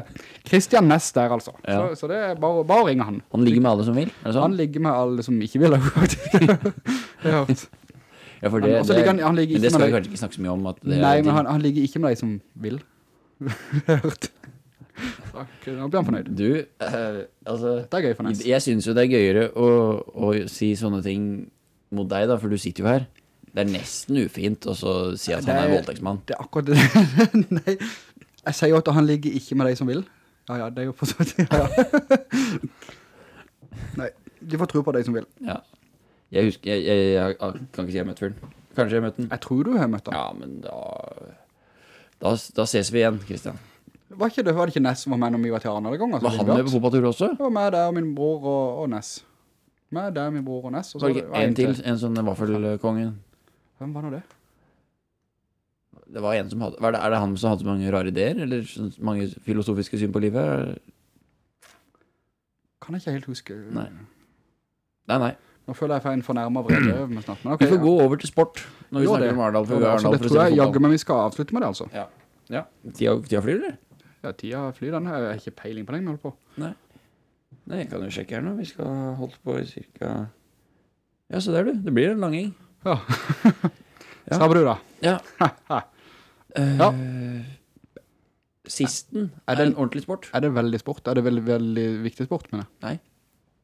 Christian Ness der, altså. Ja. Så, så det er bare, bare å ringe han. Han ligger med alle som vil, er det Han sånn? ligger med alle som ikke vil, det har jeg hørt. Ja, for det, Han- det, han- han men det skal vi kanskje ikke snakke så mye om. At det Nei, men han, han ligger ikke med deg som vil. Det har jeg hørt. Ok, Nå blir han fornøyd. Du, eh, altså Det er gøy for Nes. Jeg synes jo det er gøyere å, å si sånne ting mot deg da, for du sitter jo her. Det er nesten ufint å så si at han er voldtektsmann. Det er akkurat det. Nei, jeg sier jo at han ligger ikke med deg som vil. Ja, ja, det er jo for så vidt. Ja, ja. Nei, de får tro på deg som vil. Ja. Jeg husker, jeg, jeg, jeg, kan ikke si jeg har møtt fyren. Kanskje jeg har møtt den. Jeg tror du har møtt den. Ja, men da, da, da ses vi igjen, Kristian. Var, ikke det, var det ikke Ness som var med når vi var til en gang? altså, Var han med på fotballtur også? Det var meg der og min bror og, og Ness. Meg der, min bror og Ness. Og Var det ikke var en til, en sånn vaffelkongen? Hvem var nå det? Det var en som hadde, var det, er det han som hadde så mange rare ideer, eller så mange filosofiske syn på livet? Kan jeg ikke helt huske. Nei. Nei, nei. Nå føler jeg for en fornærmet vrede med snart. Men Vi får ja. gå over til sport, når vi Jo, snakker det. om Arendal. Det, Arendal altså, det tror jeg jagger, men vi skal avslutte med det altså. Ja. ja. Tida, tida flyr, eller? Ja, tida flyr den. Jeg har ikke peiling på den, jeg holder på. Nei. Nei, jeg kan jo sjekke her nå. Vi skal holde på i cirka Ja, så der du. Det blir en langing. Ja. Ja. Da? Ja. Eh, Ja. Sisten Er det- en ordentlig sport. Er det veldig sport? Er det veldig, veldig viktig sport, mener jeg?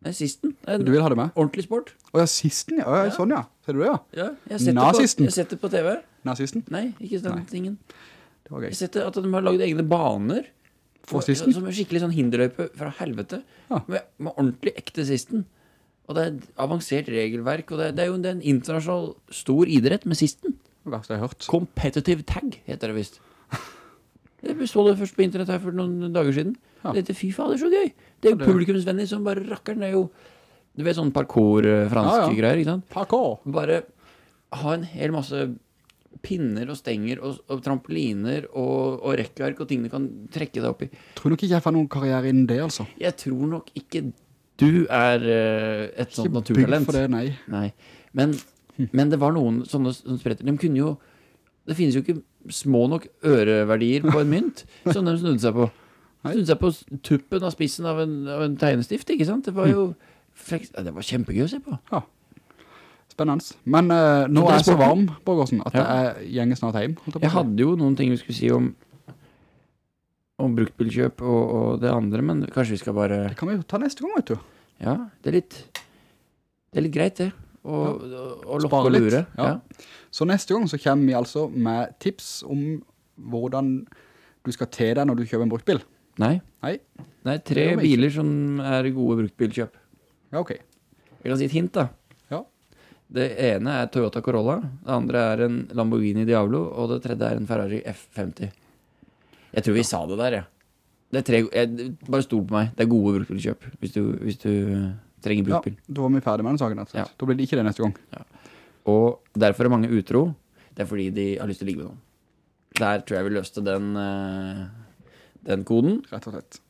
Nei, sisten er Du vil ha det med? ordentlig sport. Åja, sisten, ja. Sånn ja. Ser du det, ja? Ja, jeg setter, sett på, jeg setter på TV. Nazisten? Nei, ikke den Nei. tingen. Det var Jeg har sett det, at de har laget egne baner. For sisten? Som er skikkelig sånn hinderløype fra helvete. Ja. Med, med ordentlig ekte sisten. Og det er et avansert regelverk, og det det er jo en, det er en internasjonal stor idrett med sisten. Det verste jeg har hørt. Competitive tag heter det visst. Jeg så det først på internett her for noen dager siden. Ja. Det heter fy faen, det er så gøy. Det er jo Ja, publikumsvennlig som bare rakkeren. Det er jo, du vet sånn parkour, eh, franske Ja, ja. greier, ikke sant? Parkour. Bare ha en hel masse pinner og stenger og, og trampoliner og, og rekkverk og ting du kan trekke deg opp i. Tror nok ikke jeg får noen karriere innen det, altså. Jeg tror nok ikke du er uh, et sånt Ikke bygd for det, nei. Nei. Men, men det var noen sånne, sånne spretter. De kunne jo Det finnes jo ikke små nok øreverdier på en mynt som de snudde seg på. De Snudde seg på tuppen av spissen av en, av en tegnestift, ikke sant? Det var jo frekt- Det var kjempegøy å se på. Spennende. Men uh, nå er jeg så varm, Borgersen, at Ja. jeg gjenger snart hjem. Jeg hadde jo noen ting vi skulle si om om bruktbilkjøp og, og det andre, men kanskje vi skal bare Det kan vi jo ta neste gang, vet du. Ja, det er litt Det er litt greit, det. Å ja. å lokke og lure. ja. Ja. Så neste gang så kommer vi altså med tips om hvordan du skal te deg når du kjøper en bruktbil. Nei. Nei? Nei, tre biler som er gode bruktbilkjøp. Ja, ok. Jeg kan si et hint, da. Ja. Det ene er Toyota Corolla, det andre er en Lamborghini Diablo, og det tredje er en Ferrari F50. Jeg tror vi sa det der, ja. Det er tre, jeg, bare stol på meg. Det er gode bruktbilkjøp hvis du, hvis du trenger trenger Ja, da var vi ferdig med den saken. Altså. Ja. Da blir det ikke det neste gang. Og derfor er mange utro. Det er fordi de har lyst til å ligge med noen. Der tror jeg vi løste den, eh, den koden. Rett og slett.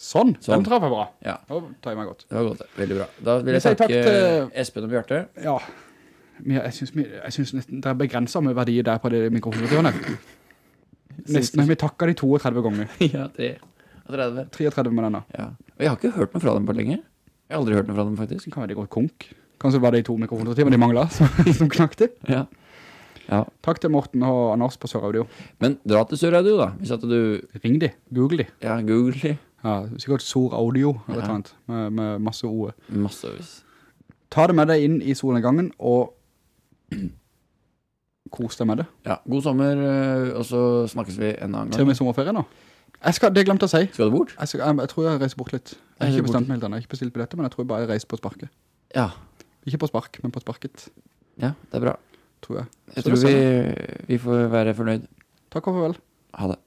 Sånn, Sånn. den traff jeg bra. Ja, Nå tar jeg meg godt. det var godt. Veldig bra. Da vil jeg, jeg takke til- Espen og Bjørte. Ja, jeg synes, jeg synes det er begrenset med verdier der på det mikrofonatørene. Nesten, vi takket de 32 ganger. ja, tre. og 30. 33 med denne. Ja. Og jeg har ikke hørt noe fra dem på lenge. Jeg har aldri hørt noe fra dem, faktisk. Kan være de går konk. Kanskje det var de to mikrofonatørene de manglet, som, som knakte. Ja. ja. Takk til Morten og Anders på Sør-Audio. Men dra til Sør-Audio da. Hvis at du Ring de, google de. Ja, Google de. Ja, sikkert Sor Audio, eller Ja. annet, med, med masse ord. Massevis. Ta det med deg inn i solnedgangen, og kos deg med det. Ja, god sommer, eh, og så snakkes vi en annen gang. Til og med sommerferie nå? Skal, det glemte jeg å si. Skal du bort? Jeg, skal, jeg, jeg tror jeg reiser bort litt. Jeg har ikke bestemt meg helt annet, Jeg har ikke bestilt billetter, men jeg tror jeg bare reiser på sparket. Ja. Ikke på spark, men på sparket, Ja, det er bra. tror jeg. Jeg Så tror vi, vi får være fornøyd. Takk og farvel. Ha det.